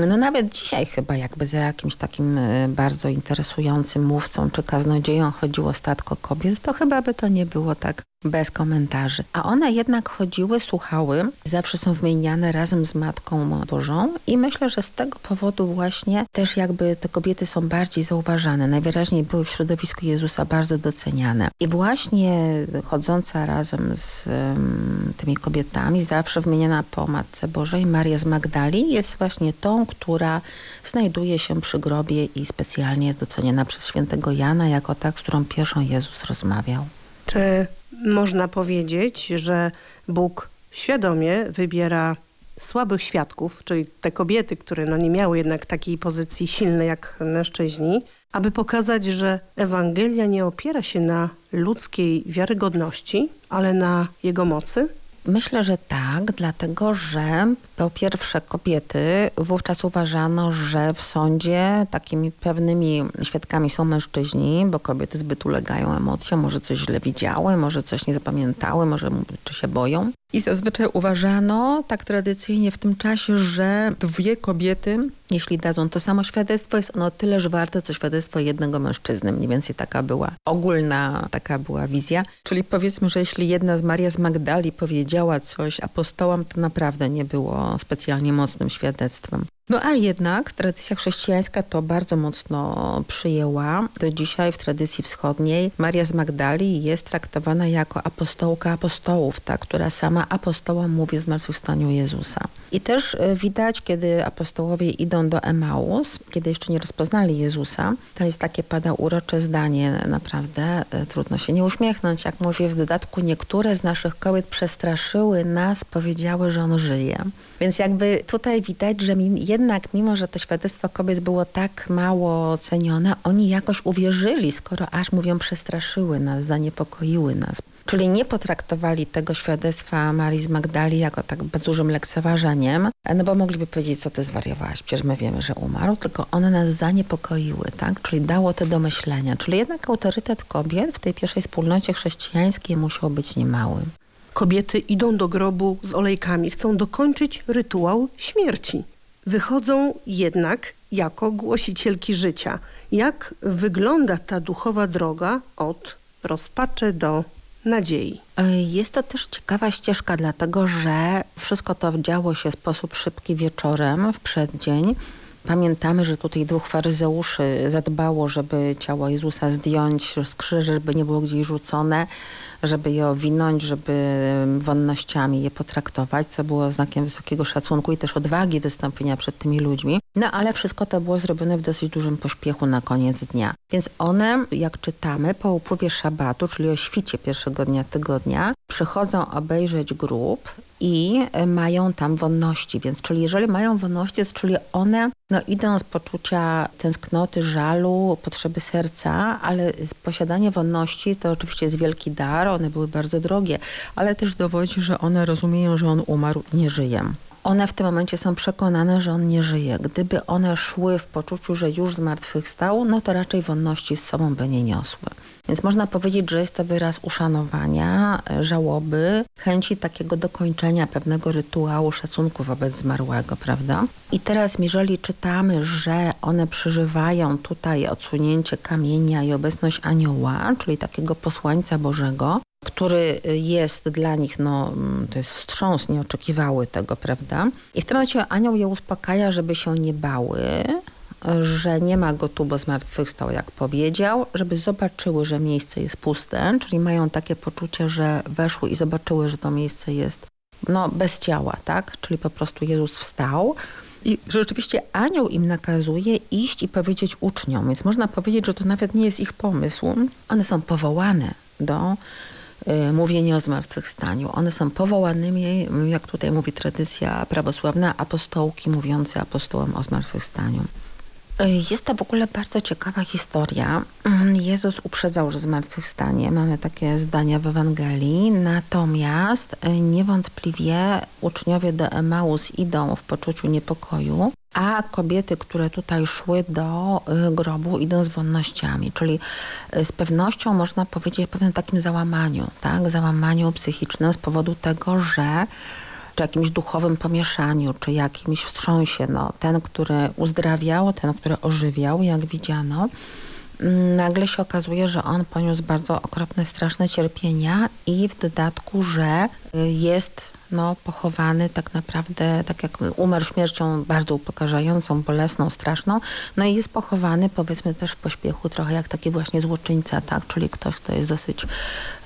no, nawet dzisiaj chyba jakby za jakimś takim bardzo interesującym mówcą czy kaznodzieją chodziło statko kobiet, to chyba by to nie było tak bez komentarzy. A one jednak chodziły, słuchały, zawsze są wymieniane razem z Matką Bożą i myślę, że z tego powodu właśnie też jakby te kobiety są bardziej zauważane. Najwyraźniej były w środowisku Jezusa bardzo doceniane. I właśnie chodząca razem z um, tymi kobietami, zawsze wymieniana po Matce Bożej, Maria z Magdali jest właśnie tą, która znajduje się przy grobie i specjalnie jest doceniana przez świętego Jana jako ta, z którą pierwszą Jezus rozmawiał. Czy można powiedzieć, że Bóg świadomie wybiera słabych świadków, czyli te kobiety, które no nie miały jednak takiej pozycji silnej jak mężczyźni, aby pokazać, że Ewangelia nie opiera się na ludzkiej wiarygodności, ale na jego mocy? Myślę, że tak, dlatego że po pierwsze kobiety wówczas uważano, że w sądzie takimi pewnymi świadkami są mężczyźni, bo kobiety zbyt ulegają emocjom, może coś źle widziały, może coś nie zapamiętały, może czy się boją. I zazwyczaj uważano tak tradycyjnie w tym czasie, że dwie kobiety, jeśli dadzą to samo świadectwo, jest ono tyleż warte, co świadectwo jednego mężczyzny. Mniej więcej taka była ogólna, taka była wizja. Czyli powiedzmy, że jeśli jedna z Maria z Magdali powiedziała coś apostołom, to naprawdę nie było specjalnie mocnym świadectwem. No a jednak tradycja chrześcijańska to bardzo mocno przyjęła. Do dzisiaj w tradycji wschodniej Maria z Magdali jest traktowana jako apostołka apostołów, ta, która sama apostoła mówi o zmartwychwstaniu Jezusa. I też e, widać, kiedy apostołowie idą do Emaus, kiedy jeszcze nie rozpoznali Jezusa, to jest takie pada urocze zdanie, naprawdę e, trudno się nie uśmiechnąć. Jak mówię w dodatku, niektóre z naszych kobiet przestraszyły nas, powiedziały, że On żyje. Więc jakby tutaj widać, że jednak mimo, że to świadectwo kobiet było tak mało cenione, oni jakoś uwierzyli, skoro aż mówią przestraszyły nas, zaniepokoiły nas. Czyli nie potraktowali tego świadectwa Marii z Magdali jako tak dużym lekceważeniem, no bo mogliby powiedzieć, co ty zwariowałaś, przecież my wiemy, że umarł, tylko one nas zaniepokoiły, tak? Czyli dało to do myślenia. Czyli jednak autorytet kobiet w tej pierwszej wspólnocie chrześcijańskiej musiał być niemały. Kobiety idą do grobu z olejkami, chcą dokończyć rytuał śmierci. Wychodzą jednak jako głosicielki życia. Jak wygląda ta duchowa droga od rozpaczy do nadziei? Jest to też ciekawa ścieżka, dlatego że wszystko to działo się w sposób szybki wieczorem, w przeddzień. Pamiętamy, że tutaj dwóch faryzeuszy zadbało, żeby ciało Jezusa zdjąć z krzyża, żeby nie było gdzieś rzucone żeby je owinąć, żeby wonnościami je potraktować, co było znakiem wysokiego szacunku i też odwagi wystąpienia przed tymi ludźmi. No ale wszystko to było zrobione w dosyć dużym pośpiechu na koniec dnia. Więc one, jak czytamy, po upływie szabatu, czyli o świcie pierwszego dnia tygodnia, przychodzą obejrzeć grób i mają tam wonności. Więc czyli jeżeli mają wonności, czyli one no, idą z poczucia tęsknoty, żalu, potrzeby serca, ale posiadanie wonności to oczywiście jest wielki dar, one były bardzo drogie, ale też dowodzi, że one rozumieją, że on umarł i nie żyje one w tym momencie są przekonane, że on nie żyje. Gdyby one szły w poczuciu, że już zmartwychwstał, no to raczej wonności z sobą by nie niosły. Więc można powiedzieć, że jest to wyraz uszanowania, żałoby, chęci takiego dokończenia pewnego rytuału szacunku wobec zmarłego, prawda? I teraz, jeżeli czytamy, że one przeżywają tutaj odsunięcie kamienia i obecność anioła, czyli takiego posłańca Bożego, który jest dla nich, no to jest wstrząs, nie oczekiwały tego, prawda? I w tym momencie anioł je uspokaja, żeby się nie bały, że nie ma go tu, bo zmartwychwstał, jak powiedział, żeby zobaczyły, że miejsce jest puste, czyli mają takie poczucie, że weszły i zobaczyły, że to miejsce jest no, bez ciała, tak? Czyli po prostu Jezus wstał. I rzeczywiście anioł im nakazuje iść i powiedzieć uczniom, więc można powiedzieć, że to nawet nie jest ich pomysł. One są powołane do y, mówienia o zmartwychwstaniu. One są powołanymi, jak tutaj mówi tradycja prawosławna, apostołki mówiące apostołom o zmartwychwstaniu. Jest to w ogóle bardzo ciekawa historia. Jezus uprzedzał, że zmartwychwstanie. Mamy takie zdania w Ewangelii. Natomiast e, niewątpliwie uczniowie do Emaus idą w poczuciu niepokoju, a kobiety, które tutaj szły do e, grobu idą z wonnościami. Czyli z pewnością można powiedzieć o pewnym takim załamaniu, tak? załamaniu psychicznym z powodu tego, że czy jakimś duchowym pomieszaniu, czy jakimś wstrząsie. No, ten, który uzdrawiał, ten, który ożywiał, jak widziano, mm, nagle się okazuje, że on poniósł bardzo okropne, straszne cierpienia i w dodatku, że y, jest no, pochowany tak naprawdę, tak jak umarł śmiercią bardzo upokarzającą, bolesną, straszną, no i jest pochowany powiedzmy też w pośpiechu, trochę jak taki właśnie złoczyńca, tak, czyli ktoś, kto jest dosyć,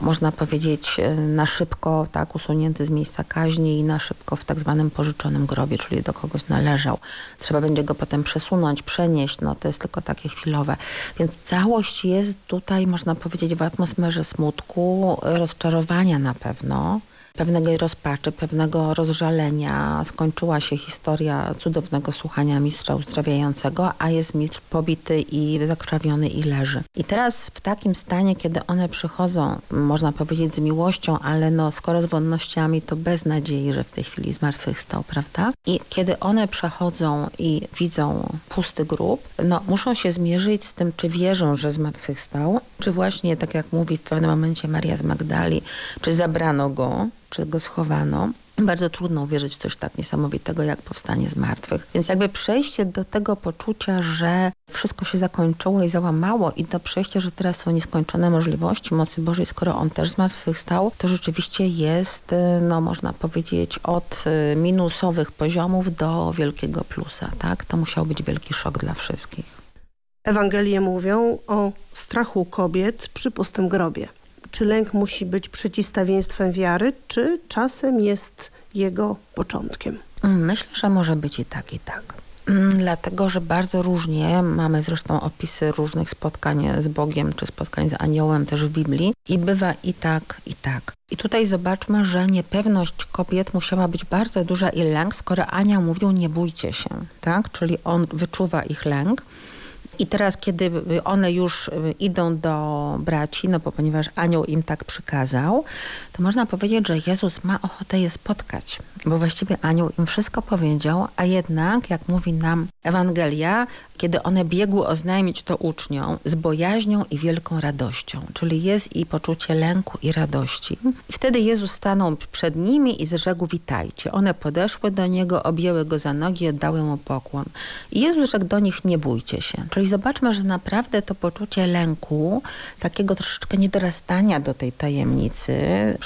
można powiedzieć, e, na szybko, tak, usunięty z miejsca kaźni i na szybko w tak zwanym pożyczonym grobie, czyli do kogoś należał. Trzeba będzie go potem przesunąć, przenieść, no to jest tylko takie chwilowe. Więc całość jest tutaj, można powiedzieć, w atmosferze smutku, rozczarowania na pewno, pewnego rozpaczy, pewnego rozżalenia. Skończyła się historia cudownego słuchania mistrza uzdrawiającego, a jest mistrz pobity i zakrwawiony i leży. I teraz w takim stanie, kiedy one przychodzą, można powiedzieć z miłością, ale no skoro z wonnościami, to bez nadziei, że w tej chwili zmartwychwstał, prawda? I kiedy one przechodzą i widzą pusty grób, no muszą się zmierzyć z tym, czy wierzą, że zmartwychwstał, czy właśnie, tak jak mówi w pewnym momencie Maria z Magdali, czy zabrano go, czy go schowano. Bardzo trudno uwierzyć w coś tak niesamowitego jak powstanie z martwych. Więc jakby przejście do tego poczucia, że wszystko się zakończyło i załamało i to przejście, że teraz są nieskończone możliwości mocy Bożej, skoro On też zmartwychwstał, to rzeczywiście jest, y, no można powiedzieć, od y, minusowych poziomów do wielkiego plusa. Tak? To musiał być wielki szok dla wszystkich. Ewangelie mówią o strachu kobiet przy pustym grobie. Czy lęk musi być przeciwstawieństwem wiary, czy czasem jest jego początkiem? Myślę, że może być i tak, i tak. Mm, Dlatego, że bardzo różnie, mamy zresztą opisy różnych spotkań z Bogiem, czy spotkań z aniołem też w Biblii i bywa i tak, i tak. I tutaj zobaczmy, że niepewność kobiet musiała być bardzo duża i lęk, skoro Ania mówił nie bójcie się, tak? Czyli on wyczuwa ich lęk. I teraz, kiedy one już y, idą do braci, no bo ponieważ anioł im tak przykazał, to można powiedzieć, że Jezus ma ochotę je spotkać, bo właściwie anioł im wszystko powiedział, a jednak, jak mówi nam Ewangelia, kiedy one biegły oznajmić to uczniom z bojaźnią i wielką radością, czyli jest i poczucie lęku i radości. I wtedy Jezus stanął przed nimi i zrzekł witajcie. One podeszły do Niego, objęły Go za nogi i oddały Mu pokłon. I Jezus rzekł do nich nie bójcie się. Czyli zobaczmy, że naprawdę to poczucie lęku, takiego troszeczkę niedorastania do tej tajemnicy,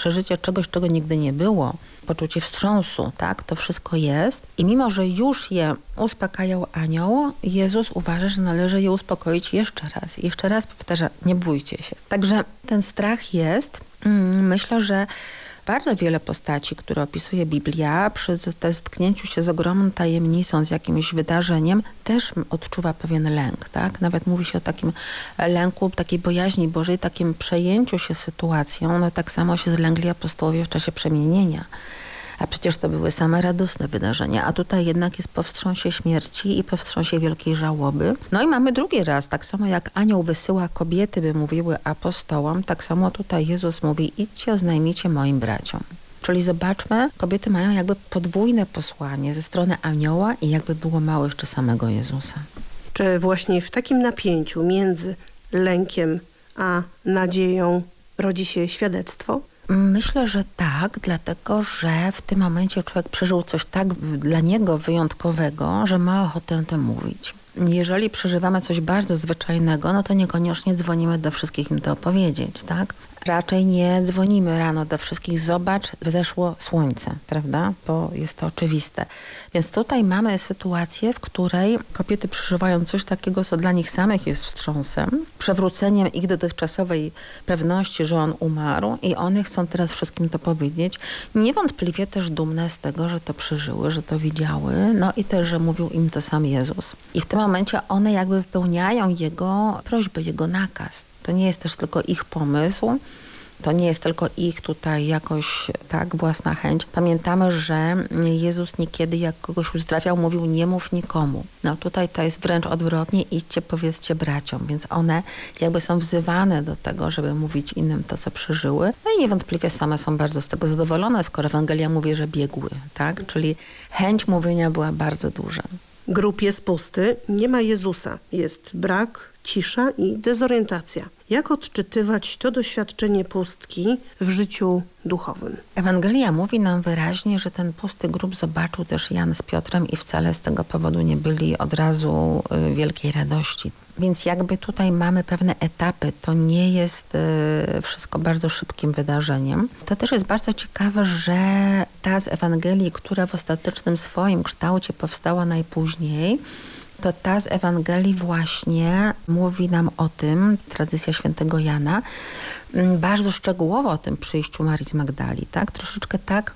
przeżycie czegoś, czego nigdy nie było, poczucie wstrząsu, tak? To wszystko jest. I mimo, że już je uspokajał anioł, Jezus uważa, że należy je uspokoić jeszcze raz. Jeszcze raz powtarza, nie bójcie się. Także ten strach jest. Mm, Myślę, że bardzo wiele postaci, które opisuje Biblia, przy zetknięciu się z ogromną tajemnicą, z jakimś wydarzeniem, też odczuwa pewien lęk. Tak? Nawet mówi się o takim lęku, takiej bojaźni Bożej, takim przejęciu się sytuacją. No, tak samo się zlęgli apostołowie w czasie przemienienia. A przecież to były same radosne wydarzenia, a tutaj jednak jest po wstrząsie śmierci i po wstrząsie wielkiej żałoby. No i mamy drugi raz, tak samo jak anioł wysyła kobiety, by mówiły apostołom, tak samo tutaj Jezus mówi, idźcie, oznajmijcie moim braciom. Czyli zobaczmy, kobiety mają jakby podwójne posłanie ze strony anioła i jakby było mało jeszcze samego Jezusa. Czy właśnie w takim napięciu między lękiem a nadzieją rodzi się świadectwo? Myślę, że tak, dlatego że w tym momencie człowiek przeżył coś tak dla niego wyjątkowego, że ma ochotę to mówić. Jeżeli przeżywamy coś bardzo zwyczajnego, no to niekoniecznie dzwonimy do wszystkich im to opowiedzieć, tak? Raczej nie dzwonimy rano do wszystkich, zobacz, wzeszło słońce, prawda? Bo jest to oczywiste. Więc tutaj mamy sytuację, w której kobiety przeżywają coś takiego, co dla nich samych jest wstrząsem, przewróceniem ich dotychczasowej pewności, że on umarł i one chcą teraz wszystkim to powiedzieć. Niewątpliwie też dumne z tego, że to przeżyły, że to widziały, no i też, że mówił im to sam Jezus. I w tym momencie one jakby wypełniają jego prośbę, jego nakaz. To nie jest też tylko ich pomysł, to nie jest tylko ich tutaj jakoś tak własna chęć. Pamiętamy, że Jezus niekiedy jak kogoś uzdrawiał, mówił nie mów nikomu. No tutaj to jest wręcz odwrotnie, idźcie, powiedzcie braciom. Więc one jakby są wzywane do tego, żeby mówić innym to, co przeżyły. No i niewątpliwie same są bardzo z tego zadowolone, skoro Ewangelia mówi, że biegły, tak? Czyli chęć mówienia była bardzo duża. Grób jest pusty, nie ma Jezusa. Jest brak, cisza i dezorientacja. Jak odczytywać to doświadczenie pustki w życiu duchowym? Ewangelia mówi nam wyraźnie, że ten pusty grób zobaczył też Jan z Piotrem i wcale z tego powodu nie byli od razu y, wielkiej radości. Więc jakby tutaj mamy pewne etapy, to nie jest y, wszystko bardzo szybkim wydarzeniem. To też jest bardzo ciekawe, że ta z Ewangelii, która w ostatecznym swoim kształcie powstała najpóźniej, to ta z Ewangelii właśnie mówi nam o tym, tradycja świętego Jana, mm, bardzo szczegółowo o tym przyjściu Marii z Magdali, tak? Troszeczkę tak,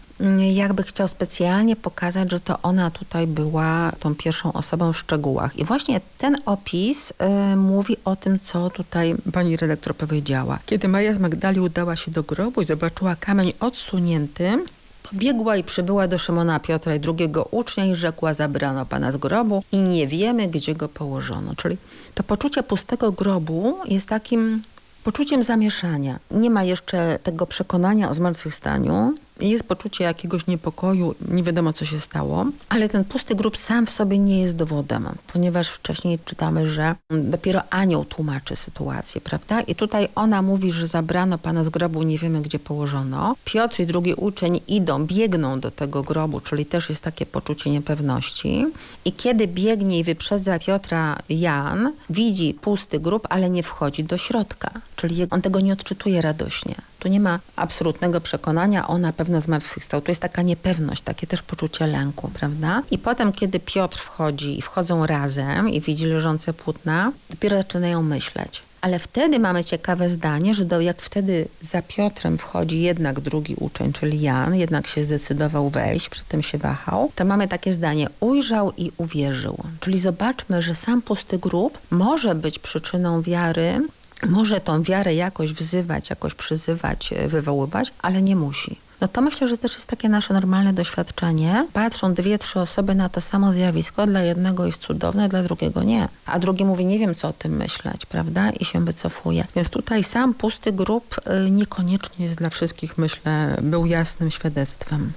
jakby chciał specjalnie pokazać, że to ona tutaj była tą pierwszą osobą w szczegółach. I właśnie ten opis y, mówi o tym, co tutaj pani redaktor powiedziała. Kiedy Maria z Magdali udała się do grobu i zobaczyła kamień odsunięty, Pobiegła i przybyła do Szymona Piotra i drugiego ucznia i rzekła, zabrano pana z grobu i nie wiemy, gdzie go położono. Czyli to poczucie pustego grobu jest takim poczuciem zamieszania. Nie ma jeszcze tego przekonania o zmartwychwstaniu, jest poczucie jakiegoś niepokoju, nie wiadomo co się stało, ale ten pusty grób sam w sobie nie jest dowodem, ponieważ wcześniej czytamy, że dopiero anioł tłumaczy sytuację, prawda? I tutaj ona mówi, że zabrano pana z grobu, nie wiemy gdzie położono. Piotr i drugi uczeń idą, biegną do tego grobu, czyli też jest takie poczucie niepewności. I kiedy biegnie i wyprzedza Piotra Jan, widzi pusty grób, ale nie wchodzi do środka, czyli on tego nie odczytuje radośnie. Tu nie ma absolutnego przekonania, ona pewno zmartwychwstał. Tu jest taka niepewność, takie też poczucie lęku, prawda? I potem, kiedy Piotr wchodzi i wchodzą razem i widzi leżące płótna, dopiero zaczynają myśleć. Ale wtedy mamy ciekawe zdanie, że do, jak wtedy za Piotrem wchodzi jednak drugi uczeń, czyli Jan, jednak się zdecydował wejść, przy tym się wahał, to mamy takie zdanie, ujrzał i uwierzył. Czyli zobaczmy, że sam pusty grób może być przyczyną wiary może tą wiarę jakoś wzywać, jakoś przyzywać, wywoływać, ale nie musi. No to myślę, że też jest takie nasze normalne doświadczenie. Patrzą dwie, trzy osoby na to samo zjawisko, dla jednego jest cudowne, dla drugiego nie. A drugi mówi, nie wiem co o tym myśleć, prawda? I się wycofuje. Więc tutaj sam pusty grób y, niekoniecznie jest dla wszystkich, myślę, był jasnym świadectwem.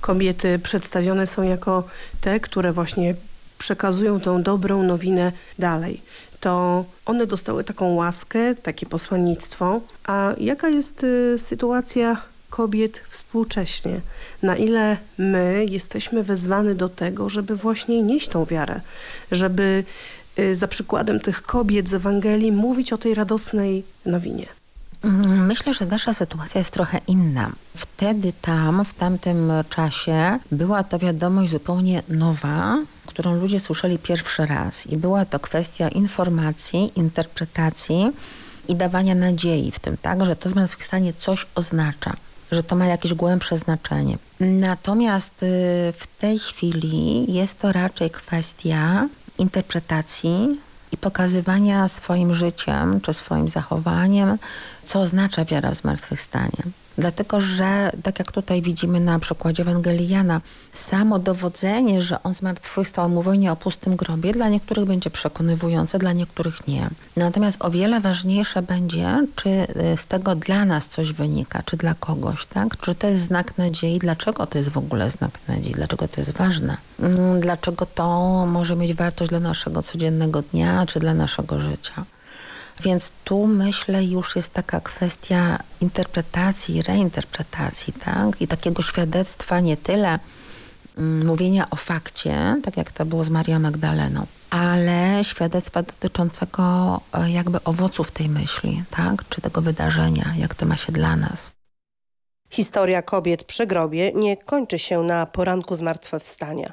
Kobiety przedstawione są jako te, które właśnie przekazują tą dobrą nowinę dalej to one dostały taką łaskę, takie posłannictwo. A jaka jest y, sytuacja kobiet współcześnie? Na ile my jesteśmy wezwani do tego, żeby właśnie nieść tą wiarę, żeby y, za przykładem tych kobiet z Ewangelii mówić o tej radosnej nowinie? Mm, myślę, że nasza sytuacja jest trochę inna. Wtedy tam, w tamtym czasie była to wiadomość zupełnie nowa, którą ludzie słyszeli pierwszy raz i była to kwestia informacji, interpretacji i dawania nadziei w tym, tak, że to zmartwychwstanie coś oznacza że to ma jakieś głębsze znaczenie. Natomiast y, w tej chwili jest to raczej kwestia interpretacji i pokazywania swoim życiem czy swoim zachowaniem, co oznacza wiara w zmartwychwstanie. Dlatego, że tak jak tutaj widzimy na przykładzie Ewangeliana, samo dowodzenie, że on zmartwychwstał, mówienie o pustym grobie, dla niektórych będzie przekonywujące, dla niektórych nie. Natomiast o wiele ważniejsze będzie, czy y, z tego dla nas coś wynika, czy dla kogoś, tak? Czy to jest znak nadziei? Dlaczego to jest w ogóle znak nadziei? Dlaczego to jest ważne? Mm, dlaczego to może mieć wartość dla naszego codziennego dnia, czy dla naszego życia? Więc tu myślę już jest taka kwestia interpretacji, reinterpretacji, tak? I takiego świadectwa nie tyle mm, mówienia o fakcie, tak jak to było z Marią Magdaleną, ale świadectwa dotyczącego e, jakby owoców tej myśli, tak? Czy tego wydarzenia, jak to ma się dla nas. Historia kobiet przy grobie nie kończy się na poranku zmartwychwstania.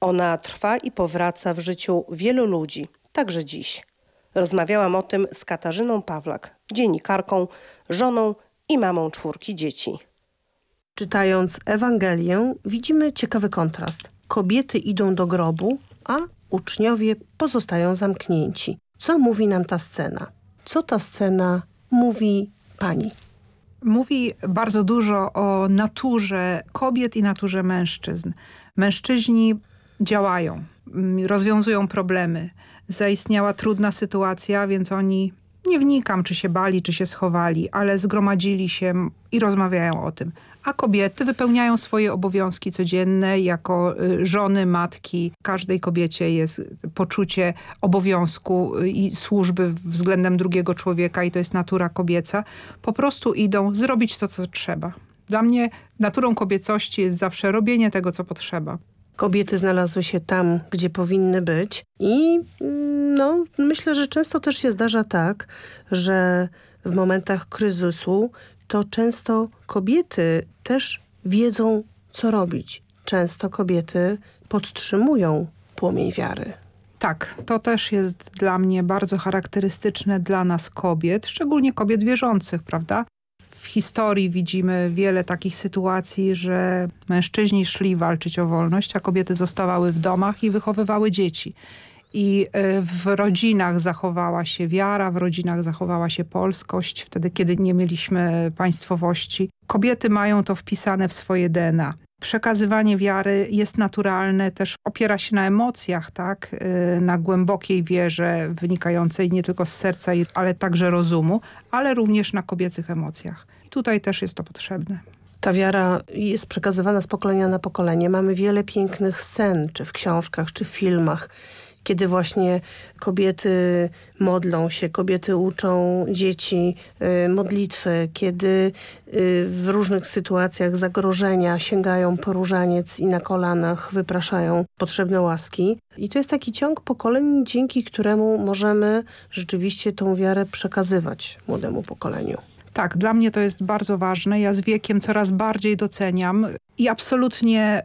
Ona trwa i powraca w życiu wielu ludzi, także dziś. Rozmawiałam o tym z Katarzyną Pawlak, dziennikarką, żoną i mamą czwórki dzieci. Czytając Ewangelię widzimy ciekawy kontrast. Kobiety idą do grobu, a uczniowie pozostają zamknięci. Co mówi nam ta scena? Co ta scena mówi pani? Mówi bardzo dużo o naturze kobiet i naturze mężczyzn. Mężczyźni działają, rozwiązują problemy, zaistniała trudna sytuacja, więc oni nie wnikam, czy się bali, czy się schowali, ale zgromadzili się i rozmawiają o tym. A kobiety wypełniają swoje obowiązki codzienne jako y, żony, matki. Każdej kobiecie jest poczucie obowiązku y, i służby względem drugiego człowieka i to jest natura kobieca. Po prostu idą zrobić to, co trzeba. Dla mnie naturą kobiecości jest zawsze robienie tego, co potrzeba kobiety znalazły się tam, gdzie powinny być. I mm, no, myślę, że często też się zdarza tak, że w momentach kryzysu to często kobiety też wiedzą, co robić. Często kobiety podtrzymują płomień wiary. Tak, to też jest dla mnie bardzo charakterystyczne dla nas kobiet, szczególnie kobiet wierzących, prawda? Historii widzimy wiele takich sytuacji, że mężczyźni szli walczyć o wolność, a kobiety zostawały w domach i wychowywały dzieci. I e, w rodzinach zachowała się wiara, w rodzinach zachowała się polskość, wtedy kiedy nie mieliśmy państwowości. Kobiety mają to wpisane w swoje DNA. Przekazywanie wiary jest naturalne, też opiera się na emocjach, tak? E, na głębokiej wierze wynikającej nie tylko z serca, ale także rozumu, ale również na kobiecych emocjach. I tutaj też jest to potrzebne. Ta wiara jest przekazywana z pokolenia na pokolenie. Mamy wiele pięknych scen, czy w książkach, czy w filmach kiedy właśnie kobiety modlą się, kobiety uczą dzieci y, modlitwy, kiedy y, w różnych sytuacjach zagrożenia sięgają po różaniec i na kolanach wypraszają potrzebne łaski. I to jest taki ciąg pokoleń, dzięki któremu możemy rzeczywiście tą wiarę przekazywać młodemu pokoleniu. Tak, dla mnie to jest bardzo ważne. Ja z wiekiem coraz bardziej doceniam i absolutnie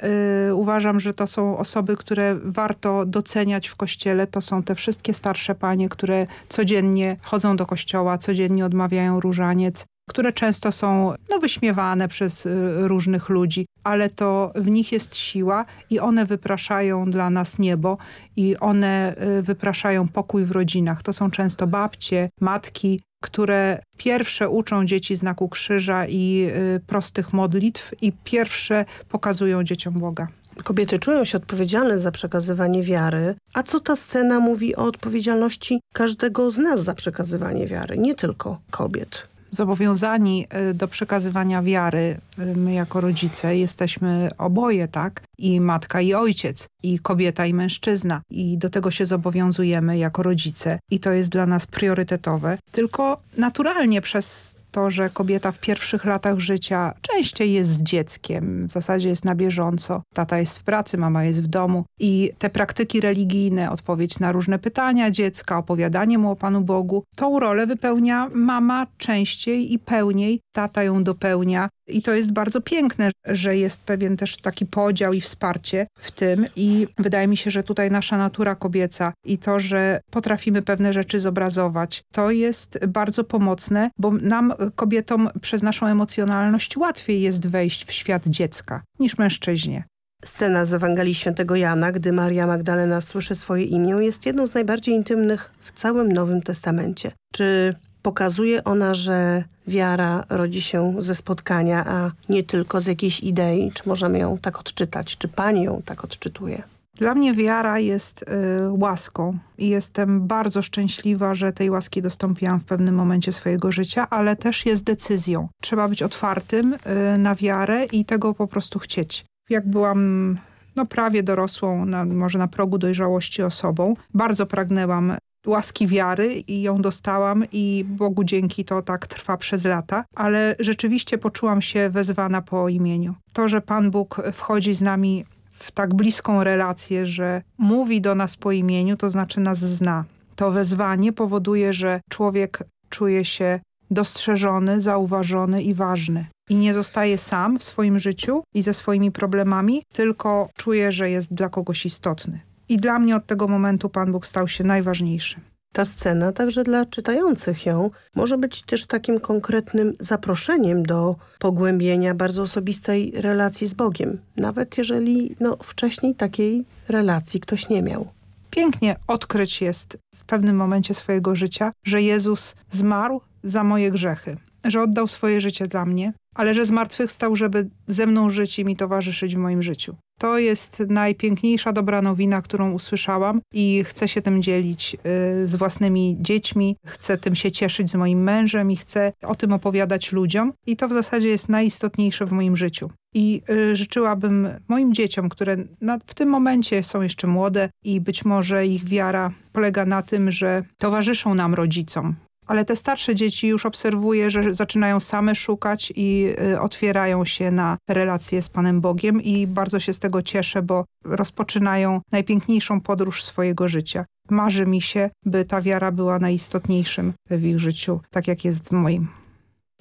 y, uważam, że to są osoby, które warto doceniać w kościele. To są te wszystkie starsze panie, które codziennie chodzą do kościoła, codziennie odmawiają różaniec, które często są no, wyśmiewane przez y, różnych ludzi, ale to w nich jest siła i one wypraszają dla nas niebo i one y, wypraszają pokój w rodzinach. To są często babcie, matki, które pierwsze uczą dzieci znaku krzyża i y, prostych modlitw i pierwsze pokazują dzieciom Boga. Kobiety czują się odpowiedzialne za przekazywanie wiary. A co ta scena mówi o odpowiedzialności każdego z nas za przekazywanie wiary, nie tylko kobiet? zobowiązani y, do przekazywania wiary, y, my jako rodzice jesteśmy oboje, tak? I matka i ojciec, i kobieta i mężczyzna. I do tego się zobowiązujemy jako rodzice. I to jest dla nas priorytetowe. Tylko naturalnie przez to, że kobieta w pierwszych latach życia częściej jest z dzieckiem, w zasadzie jest na bieżąco. Tata jest w pracy, mama jest w domu i te praktyki religijne, odpowiedź na różne pytania dziecka, opowiadanie mu o Panu Bogu, tą rolę wypełnia mama częściej i pełniej, tata ją dopełnia i to jest bardzo piękne, że jest pewien też taki podział i wsparcie w tym i wydaje mi się, że tutaj nasza natura kobieca i to, że potrafimy pewne rzeczy zobrazować, to jest bardzo pomocne, bo nam kobietom przez naszą emocjonalność łatwiej jest wejść w świat dziecka niż mężczyźnie. Scena z Ewangelii Świętego Jana, gdy Maria Magdalena słyszy swoje imię, jest jedną z najbardziej intymnych w całym Nowym Testamencie. Czy pokazuje ona, że wiara rodzi się ze spotkania, a nie tylko z jakiejś idei? Czy możemy ją tak odczytać? Czy Pani ją tak odczytuje? Dla mnie wiara jest y, łaską i jestem bardzo szczęśliwa, że tej łaski dostąpiłam w pewnym momencie swojego życia, ale też jest decyzją. Trzeba być otwartym y, na wiarę i tego po prostu chcieć. Jak byłam no prawie dorosłą, na, może na progu dojrzałości osobą, bardzo pragnęłam łaski wiary i ją dostałam i Bogu dzięki to tak trwa przez lata, ale rzeczywiście poczułam się wezwana po imieniu. To, że Pan Bóg wchodzi z nami w tak bliską relację, że mówi do nas po imieniu, to znaczy nas zna. To wezwanie powoduje, że człowiek czuje się dostrzeżony, zauważony i ważny. I nie zostaje sam w swoim życiu i ze swoimi problemami, tylko czuje, że jest dla kogoś istotny. I dla mnie od tego momentu Pan Bóg stał się najważniejszy. Ta scena, także dla czytających ją, może być też takim konkretnym zaproszeniem do pogłębienia bardzo osobistej relacji z Bogiem, nawet jeżeli no, wcześniej takiej relacji ktoś nie miał. Pięknie odkryć jest w pewnym momencie swojego życia, że Jezus zmarł za moje grzechy, że oddał swoje życie za mnie, ale że zmartwychwstał, żeby ze mną żyć i mi towarzyszyć w moim życiu. To jest najpiękniejsza dobra nowina, którą usłyszałam i chcę się tym dzielić y, z własnymi dziećmi, chcę tym się cieszyć z moim mężem i chcę o tym opowiadać ludziom i to w zasadzie jest najistotniejsze w moim życiu. I y, życzyłabym moim dzieciom, które w tym momencie są jeszcze młode i być może ich wiara polega na tym, że towarzyszą nam rodzicom, ale te starsze dzieci już obserwuję, że zaczynają same szukać i y, otwierają się na relacje z Panem Bogiem i bardzo się z tego cieszę, bo rozpoczynają najpiękniejszą podróż swojego życia. Marzy mi się, by ta wiara była najistotniejszym w ich życiu, tak jak jest w moim.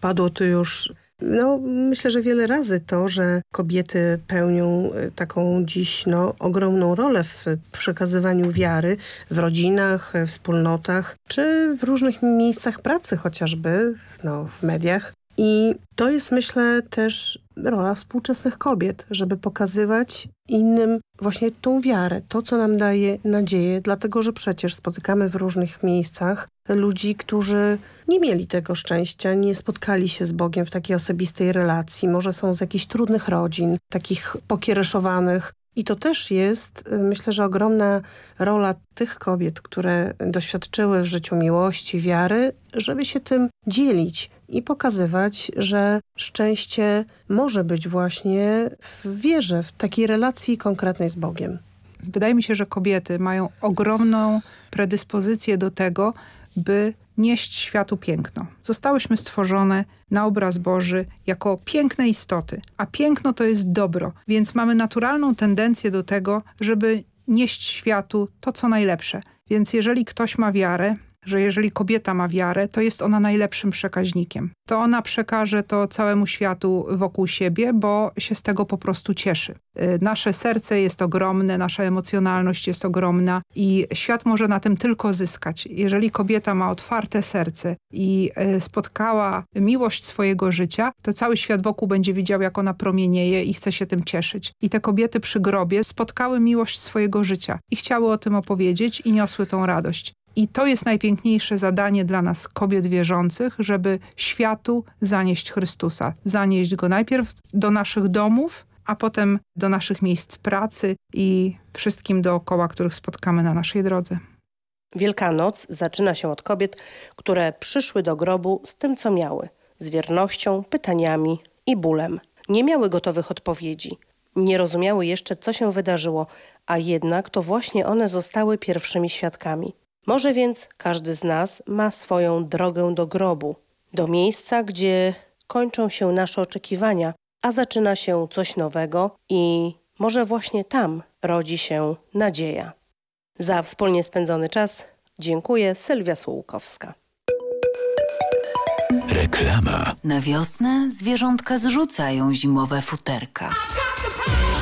Padło tu już no, myślę, że wiele razy to, że kobiety pełnią e, taką dziś no, ogromną rolę w przekazywaniu wiary w rodzinach, wspólnotach, czy w różnych miejscach pracy chociażby, no, w mediach, I to jest myślę też rola współczesnych kobiet, żeby pokazywać innym właśnie tą wiarę, to co nam daje nadzieję, dlatego że przecież spotykamy w różnych miejscach ludzi, którzy nie mieli tego szczęścia, nie spotkali się z Bogiem w takiej osobistej relacji, może są z jakichś trudnych rodzin, takich pokiereszowanych, i to też jest, y, myślę, że ogromna rola tych kobiet, które doświadczyły w życiu miłości, wiary, żeby się tym dzielić i pokazywać, że szczęście może być właśnie w wierze, w takiej relacji konkretnej z Bogiem. Wydaje mi się, że kobiety mają ogromną predyspozycję do tego, by nieść światu piękno. Zostałyśmy stworzone na obraz Boży jako piękne istoty, a piękno to jest dobro, więc mamy naturalną tendencję do tego, żeby nieść światu to, co najlepsze. Więc jeżeli ktoś ma wiarę, że jeżeli kobieta ma wiarę, to jest ona najlepszym przekaźnikiem. To ona przekaże to całemu światu wokół siebie, bo się z tego po prostu cieszy. Nasze serce jest ogromne, nasza emocjonalność jest ogromna i świat może na tym tylko zyskać. Jeżeli kobieta ma otwarte serce i y, spotkała miłość swojego życia, to cały świat wokół będzie widział, jak ona promienieje i chce się tym cieszyć. I te kobiety przy grobie spotkały miłość swojego życia i chciały o tym opowiedzieć i niosły tą radość. I to jest najpiękniejsze zadanie dla nas, kobiet wierzących, żeby światu zanieść Chrystusa. Zanieść Go najpierw do naszych domów, a potem do naszych miejsc pracy i wszystkim dookoła, których spotkamy na naszej drodze. Wielkanoc zaczyna się od kobiet, które przyszły do grobu z tym, co miały. Z wiernością, pytaniami i bólem. Nie miały gotowych odpowiedzi. Nie rozumiały jeszcze, co się wydarzyło, a jednak to właśnie one zostały pierwszymi świadkami. Może więc każdy z nas ma swoją drogę do grobu, do miejsca, gdzie kończą się nasze oczekiwania, a zaczyna się coś nowego i może właśnie tam rodzi się nadzieja. Za wspólnie spędzony czas dziękuję Sylwia Sułkowska. Reklama. Na wiosnę zwierzątka zrzucają zimowe futerka.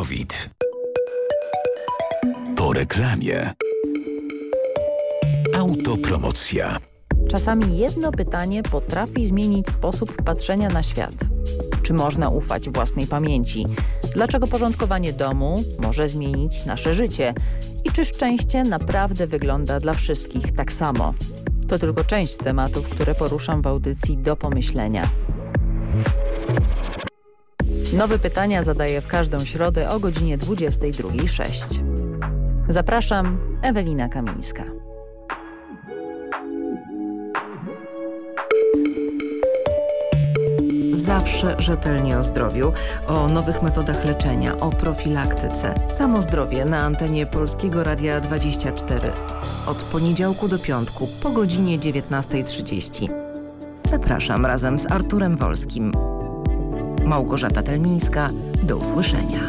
Zdrowit. Po reklamie. Autopromocja. Czasami jedno pytanie potrafi zmienić sposób patrzenia na świat. Czy można ufać własnej pamięci? Dlaczego porządkowanie domu może zmienić nasze życie? I czy szczęście naprawdę wygląda dla wszystkich tak samo? To tylko część tematów, które poruszam w audycji do pomyślenia. Nowe pytania zadaję w każdą środę o godzinie 22.06. Zapraszam, Ewelina Kamińska. Za Zawsze rzetelnie o zdrowiu, o nowych metodach leczenia, o profilaktyce. Samo zdrowie na antenie Polskiego Radia 24. Od poniedziałku do piątku po godzinie 19.30. Zapraszam razem z Arturem Wolskim. Małgorzata Telmińska. Do usłyszenia.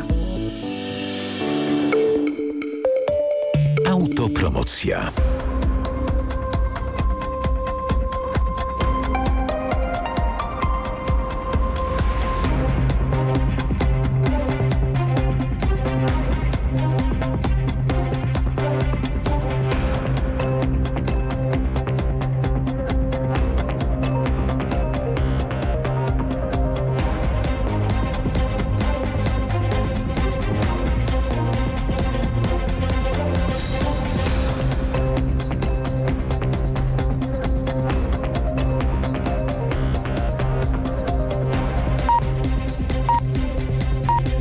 Autopromocja.